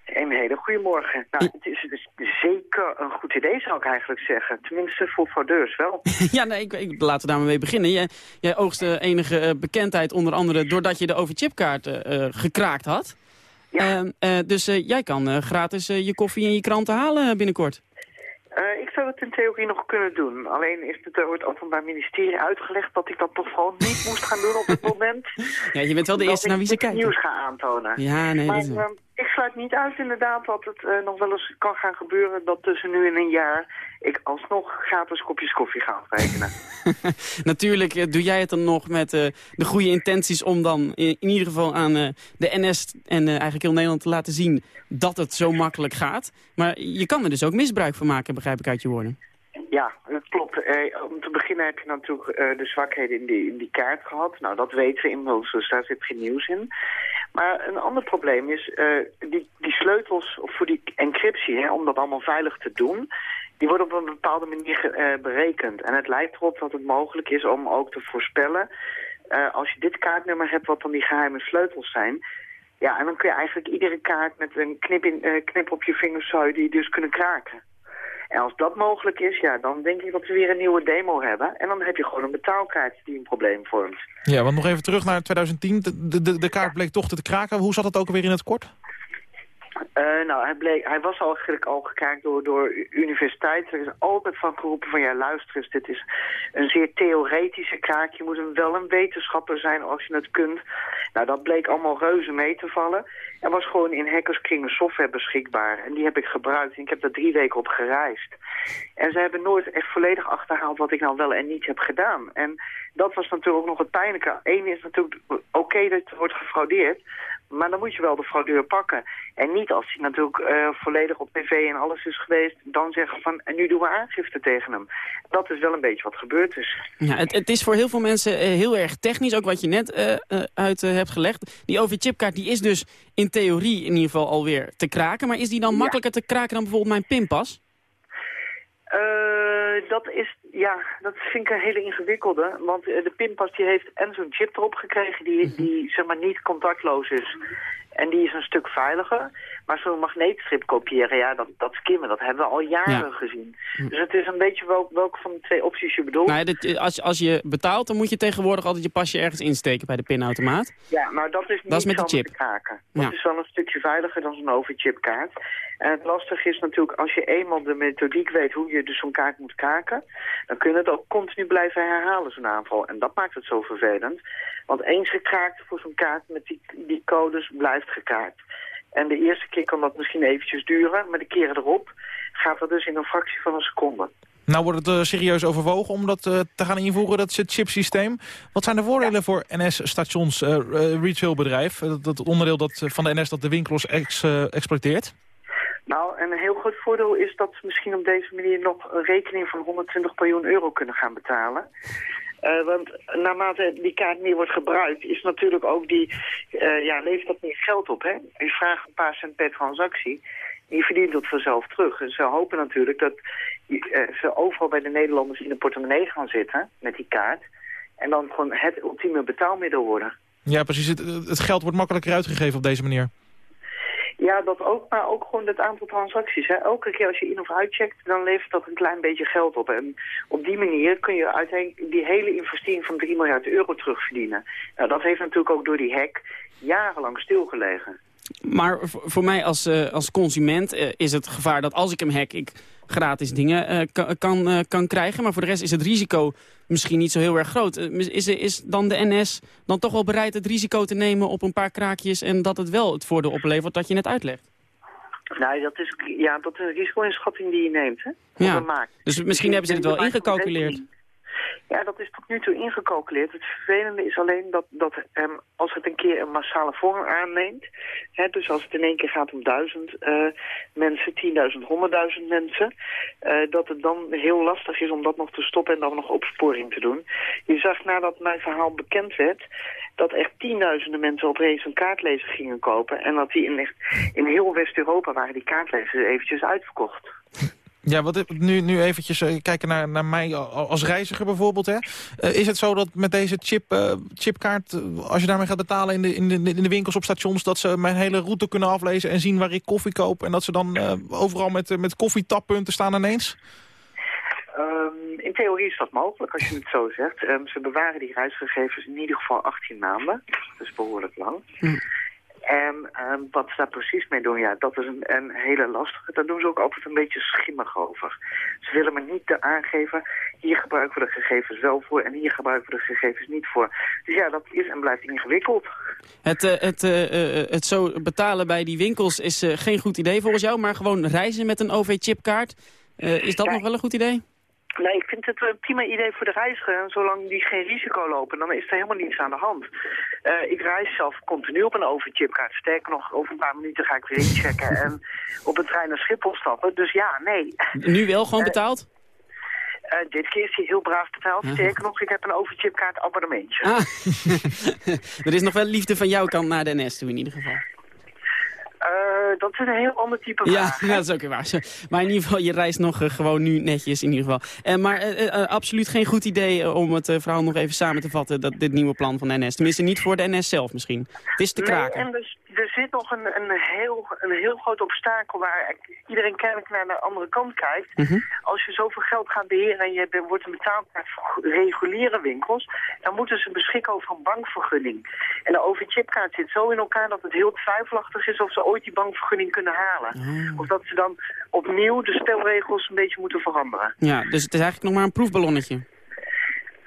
Een hele goede morgen. Nou, het is dus zeker een goed idee, zou ik eigenlijk zeggen. Tenminste, voor fraudeurs wel. ja, nee, ik, ik, laten we daar maar mee beginnen. Jij, jij oogste enige eh, bekendheid onder andere doordat je de OV-chipkaart eh, eh, gekraakt had. Ja. Eh, eh, dus eh, jij kan eh, gratis eh, je koffie en je kranten halen binnenkort. Eh, ik zou het in theorie nog kunnen doen. Alleen is het door het Openbaar Ministerie uitgelegd dat ik dat toch gewoon niet moest gaan doen op het moment. Ja, je bent wel de eerste naar wie ze kijken. nieuws ga aantonen. Ja, nee, maar dat is wel- eh, ik sluit niet uit inderdaad dat het eh, nog wel eens kan gaan gebeuren dat tussen nu en een jaar ik alsnog gratis kopjes koffie ga afrekenen. Natuurlijk eh, doe jij het dan nog met eh, de goede intenties om dan in, in ieder geval aan eh, de NS en eigenlijk heel Nederland te laten zien dat het zo makkelijk gaat. Maar je kan er dus ook misbruik van maken, begrijp ik uit je woorden. Ja, dat klopt. Eh, om te beginnen heb je natuurlijk eh, de zwakheden in die, in die kaart gehad. Nou, dat weten we inmiddels, dus daar zit geen nieuws in. Maar een ander probleem is, eh, die, die sleutels voor die encryptie, hè, om dat allemaal veilig te doen... die worden op een bepaalde manier eh, berekend. En het lijkt erop dat het mogelijk is om ook te voorspellen... eh, als je dit kaartnummer hebt, wat dan die geheime sleutels zijn... Ja, en dan kun je eigenlijk iedere kaart met een knip, in, eh, knip op je vingers zou je die dus kunnen kraken. En als dat mogelijk is, ja, dan denk ik dat we weer een nieuwe demo hebben. En dan heb je gewoon een betaalkaart die een probleem vormt. Ja, want nog even terug naar 2010. De, de, de kaart bleek toch te kraken. Hoe zat het ook alweer in het kort? Eh, nou, hij, bleek, hij was al al gekaakt door, door universiteit. Er is altijd van geroepen van ja, luister eens, dit is een zeer theoretische kaart. Je moet wel een wetenschapper zijn als je het kunt. Nou, dat bleek allemaal reuze mee te vallen. Er was gewoon in hackerskringen software beschikbaar. En die heb ik gebruikt en ik heb daar drie weken op gereisd. En ze hebben nooit echt volledig achterhaald wat ik nou wel en niet heb gedaan. En dat was natuurlijk ook nog het pijnlijke. Eén is natuurlijk oké dat er wordt gefraudeerd. Maar dan moet je wel de fraudeur pakken. En niet als hij natuurlijk eh, volledig op tv en alles is geweest... dan zeggen van, en nu doen we aangifte tegen hem. Dat is wel een beetje wat gebeurd is. Ja, het, het is voor heel veel mensen eh, heel erg technisch, ook wat je net eh, uit hebt gelegd. Die OV-chipkaart die is dus in theorie in ieder geval alweer te kraken. Maar is die dan makkelijker te kraken dan bijvoorbeeld mijn pinpas? Eh, dat is, ja, dat vind ik een hele ingewikkelde. Want eh, de pinpas die heeft en zo'n chip erop gekregen die, die zeg maar niet contactloos is. En die is een stuk veiliger. Maar zo'n magneetstrip kopiëren, ja, dat, dat skimmen, dat hebben we al jaren Ja. gezien. Dus het is een beetje wel, welke van de twee opties je bedoelt. Nou, dit, eh, als, als je betaalt, dan moet je tegenwoordig altijd je pasje ergens insteken bij de pinautomaat. Ja, maar dat is niet Dat is met de chip. te kraken. Dat Ja. is wel een stukje veiliger dan zo'n overchipkaart. En het lastige is natuurlijk, als je eenmaal de methodiek weet hoe je dus zo'n kaart moet kraken, dan kun je het ook continu blijven herhalen, zo'n aanval. En dat maakt het zo vervelend. Want eens gekraakt voor zo'n kaart met die, die codes blijft gekraakt. En de eerste keer kan dat misschien eventjes duren, maar de keren erop gaat dat dus in een fractie van een seconde. Nou wordt het eh, serieus overwogen om dat eh, te gaan invoeren, dat chipsysteem. Wat zijn de voordelen voor NS-stations, eh eh, retailbedrijf? dat, dat onderdeel dat, van de NS dat de winkels ex, exploiteert? Nou, een heel groot voordeel is dat ze misschien op deze manier nog een rekening van 120 miljoen euro kunnen gaan betalen. Eh, want naarmate die kaart meer wordt gebruikt, is natuurlijk ook die, eh, ja, levert dat meer geld op. Hè? Je vraagt een paar cent per transactie. Je verdient dat vanzelf terug. En ze hopen natuurlijk dat eh, ze overal bij de Nederlanders in de portemonnee gaan zitten met die kaart. En dan gewoon het ultieme betaalmiddel worden. Ja, precies. Het, het geld wordt makkelijker uitgegeven op deze manier. Ja, dat ook, maar ook gewoon het aantal transacties. Hè. Elke keer als je in of uitcheckt, dan levert dat een klein beetje geld op. En op die manier kun je uiteindelijk die hele investering van 3 miljard euro terugverdienen. Nou, dat heeft natuurlijk ook door die hack jarenlang stilgelegen. Maar voor mij als, eh, als consument eh, is het gevaar dat als ik hem hack... ik gratis dingen eh, kan, kan, kan krijgen. Maar voor de rest is het risico misschien niet zo heel erg groot. Is, is dan de NS dan toch wel bereid het risico te nemen op een paar kraakjes... en dat het wel het voordeel oplevert dat je net uitlegt? Nou, dat is, ja, dat is een risico-inschatting die je neemt. Hè, Ja, dus misschien hebben ze het wel ingecalculeerd. Ja, dat is tot nu toe ingecalculeerd. Het vervelende is alleen dat, dat ehm, als het een keer een massale vorm aanneemt... Hè, dus als het in één keer gaat om duizend eh, mensen, tienduizend, honderdduizend mensen... eh, dat het dan heel lastig is om dat nog te stoppen en dan nog opsporing te doen. Je zag nadat mijn verhaal bekend werd... dat echt tienduizenden mensen opeens een kaartlezer gingen kopen... en dat die in, in heel West-Europa waren die kaartlezers eventjes uitverkocht. Ja, wat, nu, nu eventjes eh, kijken naar, naar mij als reiziger bijvoorbeeld. Hè. Eh, is het zo dat met deze chip, eh, chipkaart, als je daarmee gaat betalen in de, in, de, in de winkels op stations... dat ze mijn hele route kunnen aflezen en zien waar ik koffie koop... en dat ze dan overal met, met koffietappunten staan ineens? Ehm, in theorie is dat mogelijk, als je het zo zegt. Ehm, ze bewaren die reisgegevens in ieder geval 18 maanden. Dat is behoorlijk lang. En ehm, wat ze daar precies mee doen, ja, dat is een, een hele lastige. Daar doen ze ook altijd een beetje schimmig over. Ze willen me niet aangeven, hier gebruiken we de gegevens wel voor... en hier gebruiken we de gegevens niet voor. Dus ja, dat is en blijft ingewikkeld. Het, eh, het, eh, eh, het zo betalen bij die winkels is geen goed idee volgens jou, maar gewoon reizen met een OV-chipkaart. Is dat nog wel een goed idee? Nee, ik vind het een prima idee voor de reiziger. En zolang die geen risico lopen, dan is er helemaal niets aan de hand. Eh, ik reis zelf continu op een overchipkaart. Sterker nog, over een paar minuten ga ik weer inchecken en op een trein naar Schiphol stappen. Dus ja, nee. Nu wel gewoon betaald? Eh, dit keer is hij heel braaf betaald. Sterker nog, ik heb een overchipkaart abonnementje. Ah. er is nog wel liefde van jouw kant naar de NS toe in ieder geval. Eh, dat is een heel ander type Ja, vraag. ja, dat is ook weer waar. Maar in ieder geval, je reist nog eh, gewoon nu netjes in ieder geval. Eh, maar absoluut geen goed idee om het verhaal nog even samen te vatten, dat, dit nieuwe plan van de NS. Tenminste, niet voor de NS zelf misschien. Het is te kraken. En dus, er zit nog een, een, heel, een heel groot obstakel waar iedereen kennelijk naar de andere kant kijkt. Mhm. Als je zoveel geld gaat beheren en je wordt een betaalkaart voor reguliere winkels, dan moeten ze beschikken over een bankvergunning. En de OV-chipkaart zit zo in elkaar dat het heel twijfelachtig is of ze ooit die bankvergunning kunnen halen. Ah. Of dat ze dan opnieuw de spelregels een beetje moeten veranderen. Ja, dus het is eigenlijk nog maar een proefballonnetje.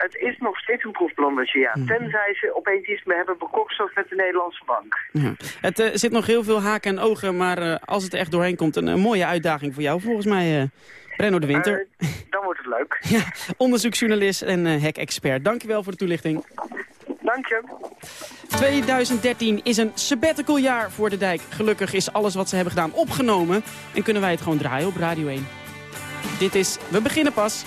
Het is nog steeds een proefballonnetje, ja. Mhm. Tenzij ze opeens iets me hebben bekokstoofd met de Nederlandse bank. Ja. Het eh, zit nog heel veel haken en ogen, maar eh, als het er echt doorheen komt, een, mooie uitdaging voor jou volgens mij, eh Brenno de Winter. Dan wordt het leuk. ja, onderzoeksjournalist en hack-expert. Dankjewel voor de toelichting. Dank je. 2013 is een sabbatical jaar voor de dijk. Gelukkig is alles wat ze hebben gedaan opgenomen en kunnen wij het gewoon draaien op Radio 1. Dit is We Beginnen Pas.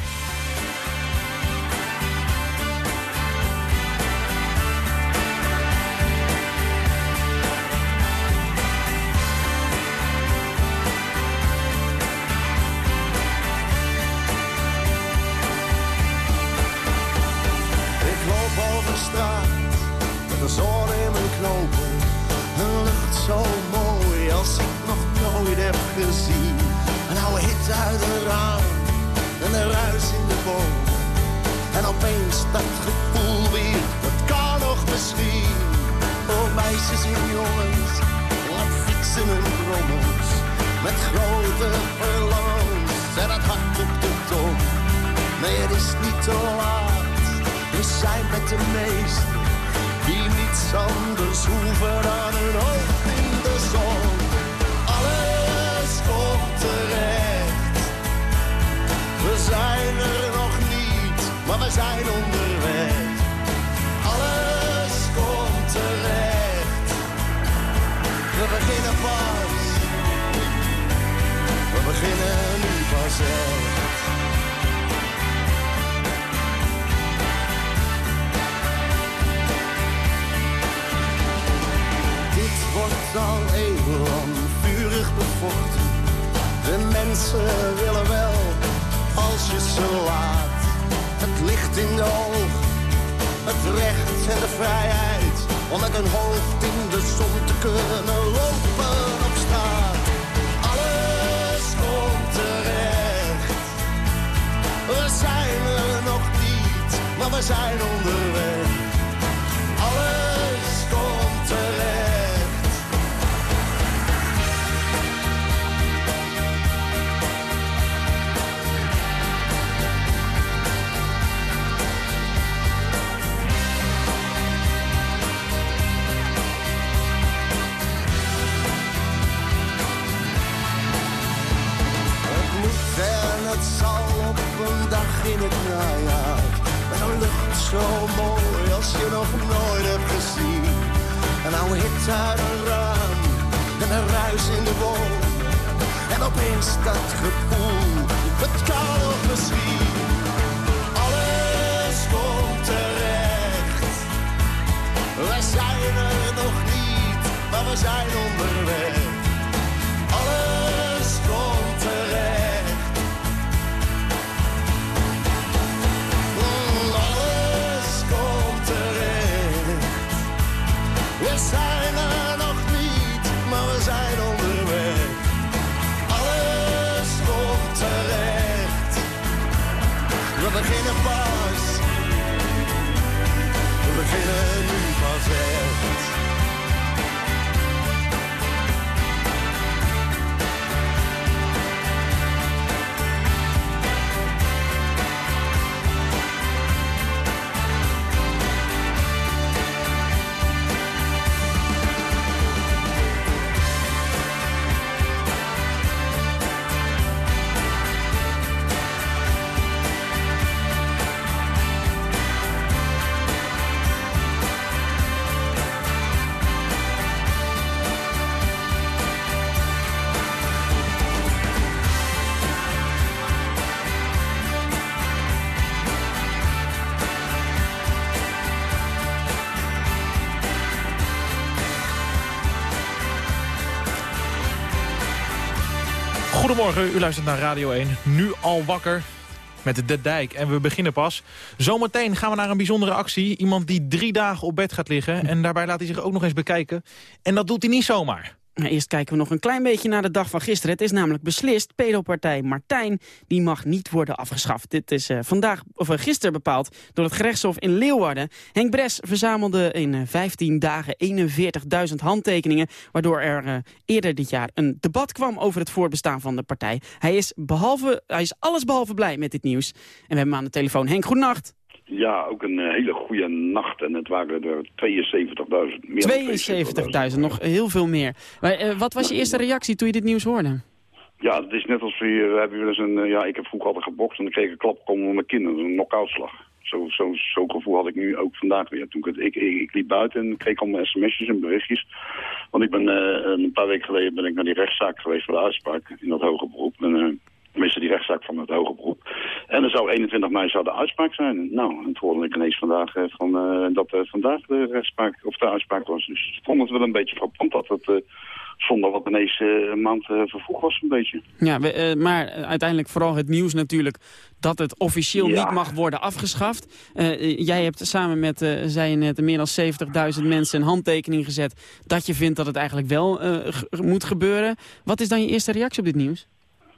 Beginnen pas. We beginnen nu pas echt. Dit wordt al eeuwenlang vurig bevochten. De mensen willen wel, als je ze laat. Het licht in de ogen, het recht en de vrijheid. Om met een hoofd in de zon te kunnen lopen op straat. Alles komt terecht. We zijn er nog niet, maar we zijn onderweg. Een in het najaar. Met een lucht zo mooi als je nog nooit hebt gezien. Een oude hit uit een raam en een ruis in de wol. En opeens dat gevoel, het kan nog. Alles komt terecht. We zijn er nog niet, maar we zijn onderweg. Zijn Goedemorgen, u luistert naar Radio 1. Nu al wakker met De Dijk. En we beginnen pas. Zometeen gaan we naar een bijzondere actie. Iemand die drie dagen op bed gaat liggen. En daarbij laat hij zich ook nog eens bekijken. En dat doet hij niet zomaar. Maar eerst kijken we nog een klein beetje naar de dag van gisteren. Het is namelijk beslist, pedopartij Martijn, die mag niet worden afgeschaft. Dit is eh, vandaag, of eh, gisteren bepaald door het gerechtshof in Leeuwarden. Henk Bres verzamelde in eh, 15 dagen 41.000 handtekeningen... waardoor er eh, eerder dit jaar een debat kwam over het voortbestaan van de partij. Hij is, behalve, hij is allesbehalve blij met dit nieuws. En we hebben hem aan de telefoon. Henk, goedenacht. Ja, ook een eh, hele goede nacht. En het waren er 72.000. meer dan 72.000, nog heel veel meer. Maar, eh, wat was je eerste reactie toen je dit nieuws hoorde? Ja, het is net als we hier hebben we eens een... eh, ja, ik heb vroeger altijd gebokst en ik kreeg een klap komen van mijn kinderen. Een knock-outslag. Zo'n zo, zo'n gevoel had ik nu ook vandaag weer. Toen ik, ik, ik, ik liep buiten en ik kreeg allemaal sms'jes en berichtjes. Want ik ben een paar weken geleden ben ik naar die rechtszaak geweest voor de uitspraak in dat hoge beroep. En, Tenminste, die rechtszaak van het hoge beroep. En er zou 21 mei zou de uitspraak zijn. Nou, toen hoorde ik ineens vandaag eh, van, eh, dat er vandaag de rechtspraak, of de uitspraak was. Dus ik vond het wel een beetje frappant dat het eh, zonder wat ineens eh, een maand eh, vervroegd was een beetje. Ja, we, eh, maar eh, uiteindelijk vooral het nieuws natuurlijk dat het officieel Ja. niet mag worden afgeschaft. Eh, eh, jij hebt samen met, eh, zei je net, meer dan 70.000 mensen een handtekening gezet... dat je vindt dat het eigenlijk wel eh, moet gebeuren. Wat is dan je eerste reactie op dit nieuws?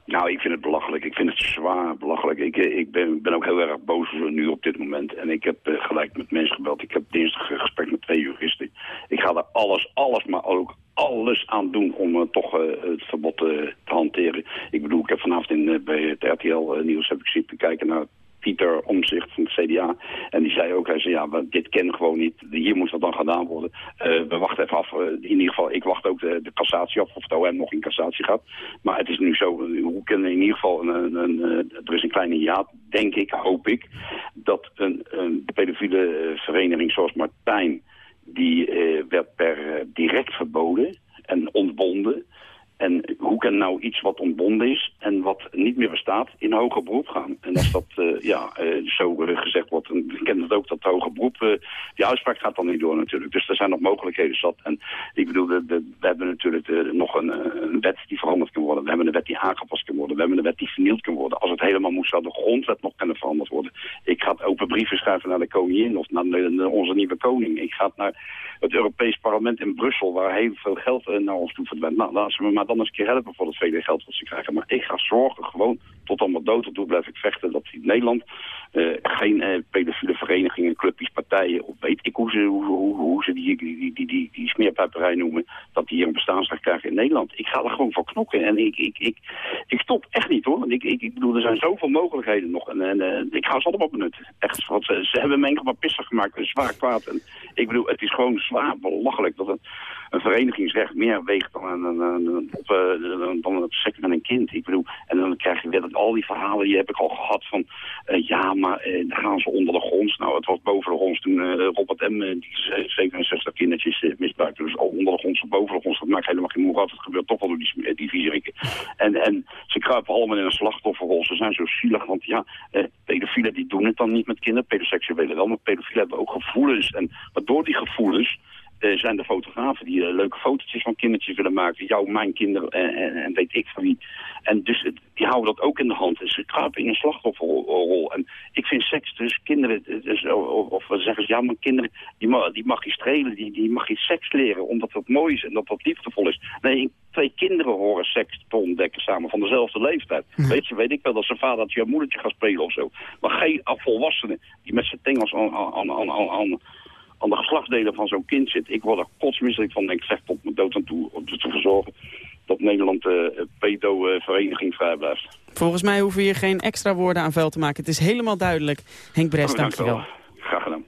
Nou, ik vind het belachelijk. Ik vind het zwaar belachelijk. Ik, eh, ik ben, ben ook heel erg boos nu op dit moment. En ik heb eh, gelijk met mensen gebeld. Ik heb dinsdag een gesprek met twee juristen. Ik ga er alles, alles, maar ook alles aan doen om eh, toch het verbod te hanteren. Ik bedoel, ik heb vanavond in, bij het RTL-nieuws heb ik zitten kijken naar Pieter Omzicht van het CDA. En die zei ook, hij zei, ja, dit kennen gewoon niet. Hier moet dat dan gedaan worden. Eh, we wachten even af. Eh, in ieder geval, ik wacht ook de, cassatie af, of het OM nog in cassatie gaat. Maar het is nu zo, eh, hoe kunnen in ieder geval, een, een, er is een kleine ja, denk ik, hoop ik, dat een, een pedofiele vereniging zoals Martijn, die werd per direct verboden en ontbonden. En hoe kan nou iets wat ontbonden is en wat niet meer bestaat in hoger beroep gaan? En als dat eh, ja, eh, zo eh, gezegd wordt, en ik ken het ook dat hoger beroep, die uitspraak gaat dan niet door natuurlijk. Dus er zijn nog mogelijkheden zat. En ik bedoel, we hebben natuurlijk nog een, wet die veranderd kan worden. We hebben een wet die aangepast kan worden. We hebben een wet die vernield kan worden. Als het helemaal moet, zou de grondwet nog kunnen veranderd worden. Ik ga open brieven schrijven naar de koningin of naar onze nieuwe koning. Ik ga naar het Europees Parlement in Brussel, waar heel veel geld naar ons toe verdwijnt. Nou, laten me maar dan eens een keer helpen voor het vele geld wat ze krijgen. Maar ik ga zorgen, gewoon tot allemaal dood toe blijf ik vechten, dat Nederland geen eh, pedofiele verenigingen, clubjes, partijen, of weet ik hoe ze, hoe, hoe, die, die, die, noemen, dat die hier een bestaansrecht krijgen in Nederland. Ik ga er gewoon voor knokken en ik, ik, ik, ik stop echt niet hoor. Ik, ik, ik bedoel, er zijn zoveel mogelijkheden nog en, en eh, ik ga ze allemaal benutten. Echt, ze, hebben me enkel maar pissig gemaakt en zwaar kwaad. Ik bedoel, het is gewoon zwaar belachelijk dat een, verenigingsrecht meer weegt dan, een, een, op, dan met een kind. Ik bedoel, en dan krijg je weer dat, al die verhalen, die heb ik al gehad van, uh, ja, maar uh, dan gaan ze onder de grond. Nou, het was boven de grond toen Robert M. die 67 kindertjes misbruikte. Dus al onder de grond of boven de grond, dat maakt helemaal geen moer uit. Het gebeurt toch wel door die, die viezeriken. En, en ze kruipen allemaal in een slachtofferrol. Ze zijn zo zielig, want ja, pedofielen die doen het dan niet met kinderen, pedoseksuelen wel, maar pedofielen hebben ook gevoelens. En waardoor die gevoelens uh, zijn de fotografen die uh, leuke fotootjes van kindertjes willen maken. Jou, mijn kinderen en, weet ik van wie. En dus die houden dat ook in de hand. En ze kruipen in een slachtofferrol. En ik vind seks dus kinderen, dus, of, of zeggen ze, ja maar kinderen, die mag, die mag je strelen, die, die mag je seks leren, omdat dat mooi is en dat dat liefdevol is. Nee, twee kinderen horen seks te ontdekken samen van dezelfde leeftijd. Weet je, weet ik wel dat zijn vader dat je moedertje gaat spelen of zo. Maar geen volwassenen die met zijn tengels aan, aan, aan, aan, aan aan de geslachtsdelen van zo'n kind zit. Ik word er kotsmisselijk van en ik zeg tot mijn dood aan toe om te zorgen dat Nederland de uh, pedo-vereniging vrij blijft. Volgens mij hoeven je geen extra woorden aan vuil te maken. Het is helemaal duidelijk. Henk Brest, oh, dankjewel. Graag gedaan.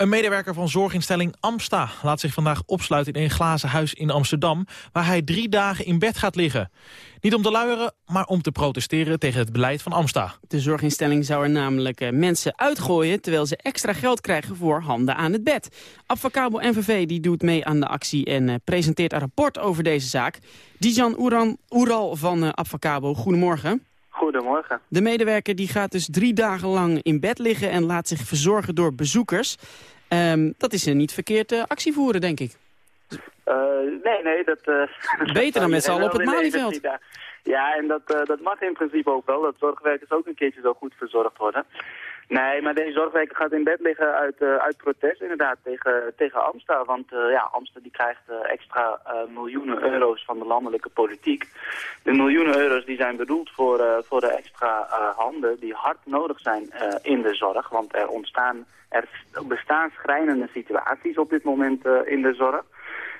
Een medewerker van zorginstelling Amsta laat zich vandaag opsluiten in een glazen huis in Amsterdam... waar hij drie dagen in bed gaat liggen. Niet om te luieren, maar om te protesteren tegen het beleid van Amsta. De zorginstelling zou er namelijk eh, mensen uitgooien... terwijl ze extra geld krijgen voor handen aan het bed. Abfacabo NVV die doet mee aan de actie en uh, presenteert een rapport over deze zaak. Dijan Oeral van uh, Abfacabo, goedemorgen. Goedemorgen. De medewerker die gaat dus drie dagen lang in bed liggen en laat zich verzorgen door bezoekers. Um, dat is een niet verkeerd uh, actie voeren, denk ik. Uh, nee, nee. Dat, uh, Beter dan met z'n allen op het Malieveld. Ja, en dat, dat mag in principe ook wel. Dat zorgwerkers ook een keertje zo goed verzorgd worden. Nee, maar deze zorgwerker gaat in bed liggen uit, uh, uit protest inderdaad tegen, tegen Amsta. Want uh, ja, Amsta die krijgt uh, extra miljoenen euro's van de landelijke politiek. De miljoenen euro's die zijn bedoeld voor, voor de extra handen die hard nodig zijn in de zorg. Want er ontstaan, er bestaan schrijnende situaties op dit moment in de zorg.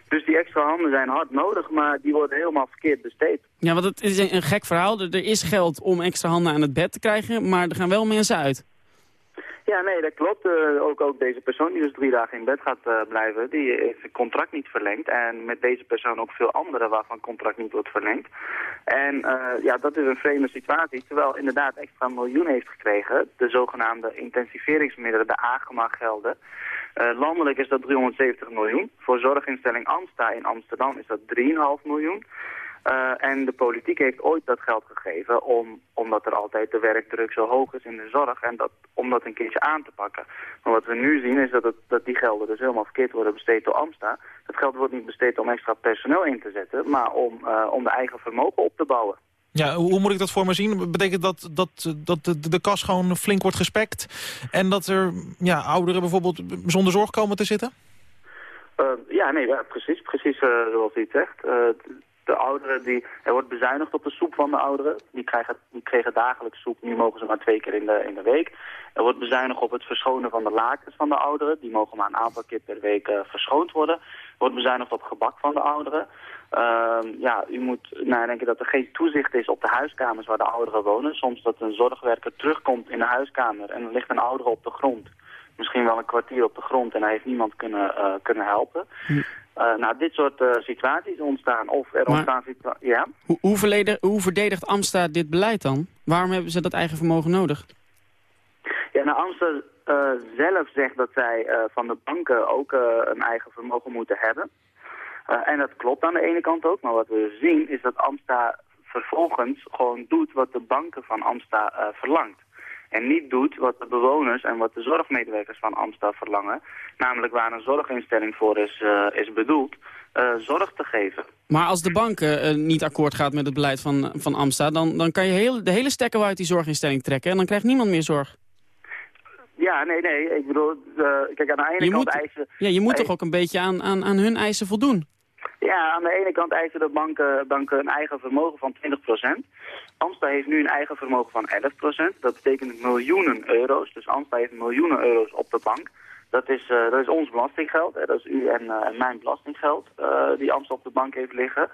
Dus die extra handen zijn hard nodig, maar die worden helemaal verkeerd besteed. Ja, want het is een gek verhaal. Er is geld om extra handen aan het bed te krijgen, maar er gaan wel mensen uit. Ja, nee, dat klopt. Uh, ook, ook deze persoon die dus drie dagen in bed gaat uh, blijven, die heeft zijn contract niet verlengd. En met deze persoon ook veel anderen waarvan het contract niet wordt verlengd. En uh, ja, dat is een vreemde situatie, terwijl inderdaad extra miljoen heeft gekregen. De zogenaamde intensiveringsmiddelen, de AGMA-gelden. landelijk is dat 370 miljoen. Voor zorginstelling Amsta in Amsterdam is dat 3,5 miljoen. Uh, en de politiek heeft ooit dat geld gegeven om, omdat er altijd de werkdruk zo hoog is in de zorg en dat, om dat een keertje aan te pakken. Maar wat we nu zien is dat, het, dat die gelden dus helemaal verkeerd worden besteed door Amsta. Het geld wordt niet besteed om extra personeel in te zetten, maar om, uh, om de eigen vermogen op te bouwen. Ja, hoe moet ik dat voor me zien? Betekent dat dat, dat de, de kas gewoon flink wordt gespekt en dat er ja, ouderen bijvoorbeeld zonder zorg komen te zitten? Uh, ja, nee, ja, precies, precies zoals u het zegt de ouderen, die, er wordt bezuinigd op de soep van de ouderen. Die, krijgen, die kregen dagelijks soep, nu mogen ze maar twee keer in de, in de week. Er wordt bezuinigd op het verschonen van de lakens van de ouderen. Die mogen maar een aantal keer per week uh, verschoond worden. Er wordt bezuinigd op gebak van de ouderen. Uh, ja, u moet nadenken dat er geen toezicht is op de huiskamers waar de ouderen wonen. Soms dat een zorgwerker terugkomt in de huiskamer en er ligt een oudere op de grond misschien wel een kwartier op de grond en hij heeft niemand kunnen, uh, kunnen helpen. Uh, nou, dit soort uh, situaties ontstaan. Of er ontstaan situaties... Ja? Hoe, hoe, verdedigt, hoe verdedigt Amsta dit beleid dan? Waarom hebben ze dat eigen vermogen nodig? Ja, nou, Amsta uh, zelf zegt dat zij van de banken ook een eigen vermogen moeten hebben. en dat klopt aan de ene kant ook. Maar wat we zien is dat Amsta vervolgens gewoon doet wat de banken van Amsta verlangt en niet doet wat de bewoners en wat de zorgmedewerkers van Amsterdam verlangen, namelijk waar een zorginstelling voor is, uh, is bedoeld, uh, zorg te geven. Maar als de bank uh, niet akkoord gaat met het beleid van, van Amsterdam, dan, dan kan je heel, de hele stekker uit die zorginstelling trekken en dan krijgt niemand meer zorg. Ja, nee, nee. Ik bedoel, kijk, aan de ene je kant moet, eisen... Ja, je moet toch ook een beetje aan, aan, aan hun eisen voldoen? Ja, aan de ene kant eisen de banken, banken een eigen vermogen van 20%. Amsta heeft nu een eigen vermogen van 11%. Dat betekent miljoenen euro's. Dus Amsta heeft miljoenen euro's op de bank. Dat is, uh, dat is ons belastinggeld. Hè. Dat is u en, uh, mijn belastinggeld uh, die Amsta op de bank heeft liggen.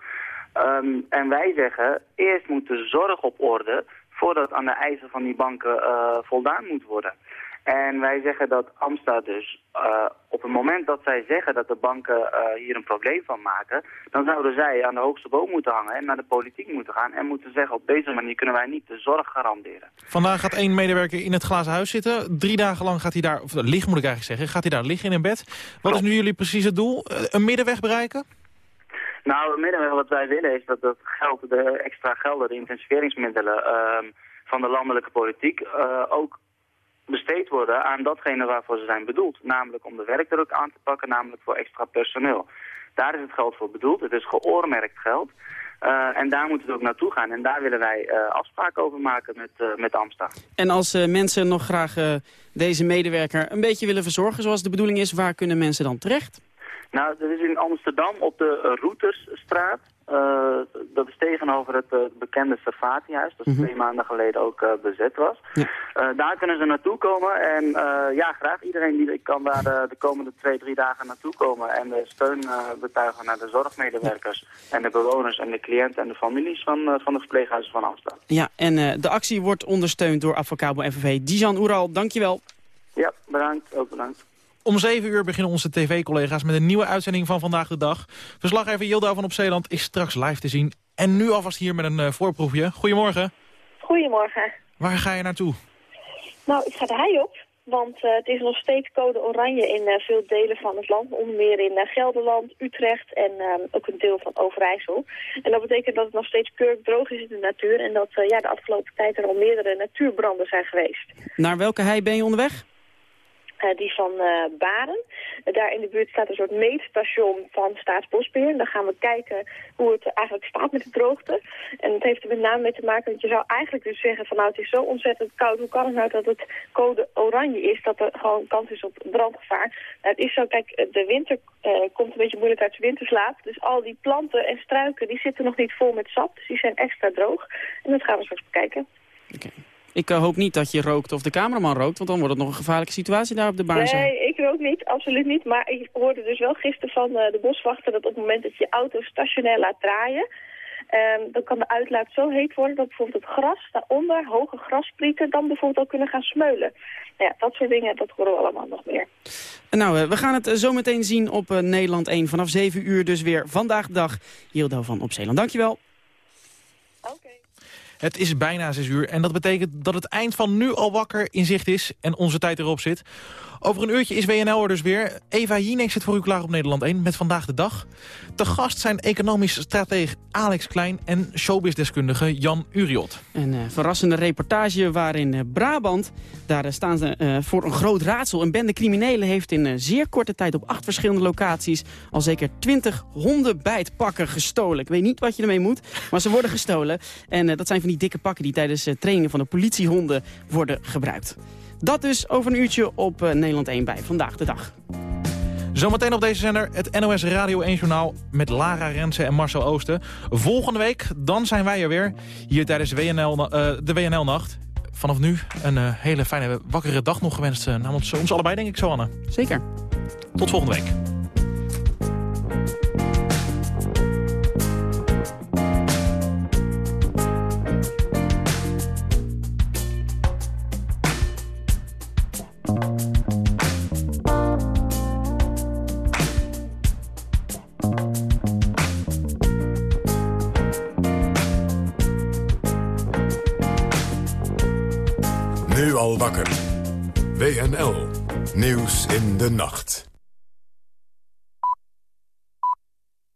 Um, en wij zeggen, eerst moet de zorg op orde voordat aan de eisen van die banken voldaan moet worden. En wij zeggen dat Amstad dus, uh, op het moment dat zij zeggen dat de banken uh, hier een probleem van maken, dan zouden zij aan de hoogste boom moeten hangen en naar de politiek moeten gaan en moeten zeggen op deze manier kunnen wij niet de zorg garanderen. Vandaag gaat één medewerker in het glazen huis zitten. Drie dagen lang gaat hij daar, of liggen moet ik eigenlijk zeggen, gaat hij daar liggen in een bed. Wat is nu jullie precies het doel? Een middenweg bereiken? Nou, het middenweg wat wij willen is dat het geld, de extra gelden, de intensiveringsmiddelen uh, van de landelijke politiek uh, ook besteed worden aan datgene waarvoor ze zijn bedoeld. Namelijk om de werkdruk aan te pakken, namelijk voor extra personeel. Daar is het geld voor bedoeld. Het is geoormerkt geld. Uh, en daar moet het ook naartoe gaan. En daar willen wij uh, afspraken over maken met, uh, met Amstag. En als mensen nog graag deze medewerker een beetje willen verzorgen zoals de bedoeling is, waar kunnen mensen dan terecht? Nou, dat is in Amsterdam op de Routersstraat. Uh, dat is tegenover het uh, bekende Servatihuis, dat mm -hmm. twee maanden geleden ook uh, bezet was. Ja. daar kunnen ze naartoe komen en ja, graag iedereen die kan daar de komende twee, drie dagen naartoe komen en de steun betuigen naar de zorgmedewerkers en de bewoners en de cliënten en de families van, van de verpleeghuizen van Amsterdam. Ja, en de actie wordt ondersteund door Advocabo FNV. Dijan Oeral, dankjewel. Ja, bedankt. Ook bedankt. Om 7 uur beginnen onze tv-collega's met een nieuwe uitzending van Vandaag de Dag. Verslaggever Jilda van Op Zeeland is straks live te zien. En nu alvast hier met een uh, voorproefje. Goedemorgen. Goedemorgen. Waar ga je naartoe? Nou, ik ga de hei op. Want uh, het is nog steeds code oranje in uh, veel delen van het land. Onder meer in Gelderland, Utrecht en ook een deel van Overijssel. En dat betekent dat het nog steeds kurkdroog is in de natuur. En dat ja, de afgelopen tijd er al meerdere natuurbranden zijn geweest. Naar welke hei ben je onderweg? Uh, die van uh, Baren. Daar in de buurt staat een soort meetstation van Staatsbosbeheer. Dan gaan we kijken hoe het eigenlijk staat met de droogte. En het heeft er met name mee te maken dat je zou eigenlijk dus zeggen van nou het is zo ontzettend koud. Hoe kan het nou dat het code oranje is, dat er gewoon kans is op brandgevaar? Nou, het is zo, kijk, de winter komt een beetje moeilijk uit zijn winterslaap. Dus al die planten en struiken die zitten nog niet vol met sap. Dus die zijn extra droog. En dat gaan we straks bekijken. Okay. Ik uh, hoop niet dat je rookt of de cameraman rookt, want dan wordt het nog een gevaarlijke situatie daar op de baan. Nee, ik rook niet, absoluut niet. Maar ik hoorde dus wel gisteren van uh, de boswachter dat op het moment dat je auto stationair laat draaien, um, dan kan de uitlaat zo heet worden dat bijvoorbeeld het gras daaronder, hoge grassprieten, dan bijvoorbeeld al kunnen gaan smeulen. Nou ja, dat soort dingen, dat horen we allemaal nog meer. Nou, uh, we gaan het zo meteen zien op Nederland 1 vanaf 7 uur dus weer vandaag de dag. Hildo van Op Zeeland, dankjewel. Oké. Okay. Het is bijna 6 uur en dat betekent dat het eind van nu al wakker in zicht is en onze tijd erop zit. Over een uurtje is WNL er dus weer. Eva Jinek zit voor u klaar op Nederland 1 met Vandaag de Dag. Te gast zijn economisch strateeg Alex Klein en showbizdeskundige Jan Uriot. Een uh, verrassende reportage waarin uh, Brabant, daar uh, staan ze uh, voor een groot raadsel. Een bende criminelen heeft in zeer korte tijd op acht verschillende locaties al zeker twintig hondenbijtpakken gestolen. Ik weet niet wat je ermee moet, maar ze worden gestolen. En dat zijn van die dikke pakken die tijdens trainingen van de politiehonden worden gebruikt. Dat dus over een uurtje op uh, Nederland 1 bij Vandaag de Dag. Zometeen op deze zender het NOS Radio 1 Journaal met Lara Rensen en Marcel Oosten. Volgende week, dan zijn wij er weer, hier tijdens WNL, uh, de WNL-nacht. Vanaf nu een uh, hele fijne wakkere dag nog gewenst namens ons allebei, denk ik zo, Anne. Zeker. Tot volgende week. Al wakker. WNL. Nieuws in de nacht.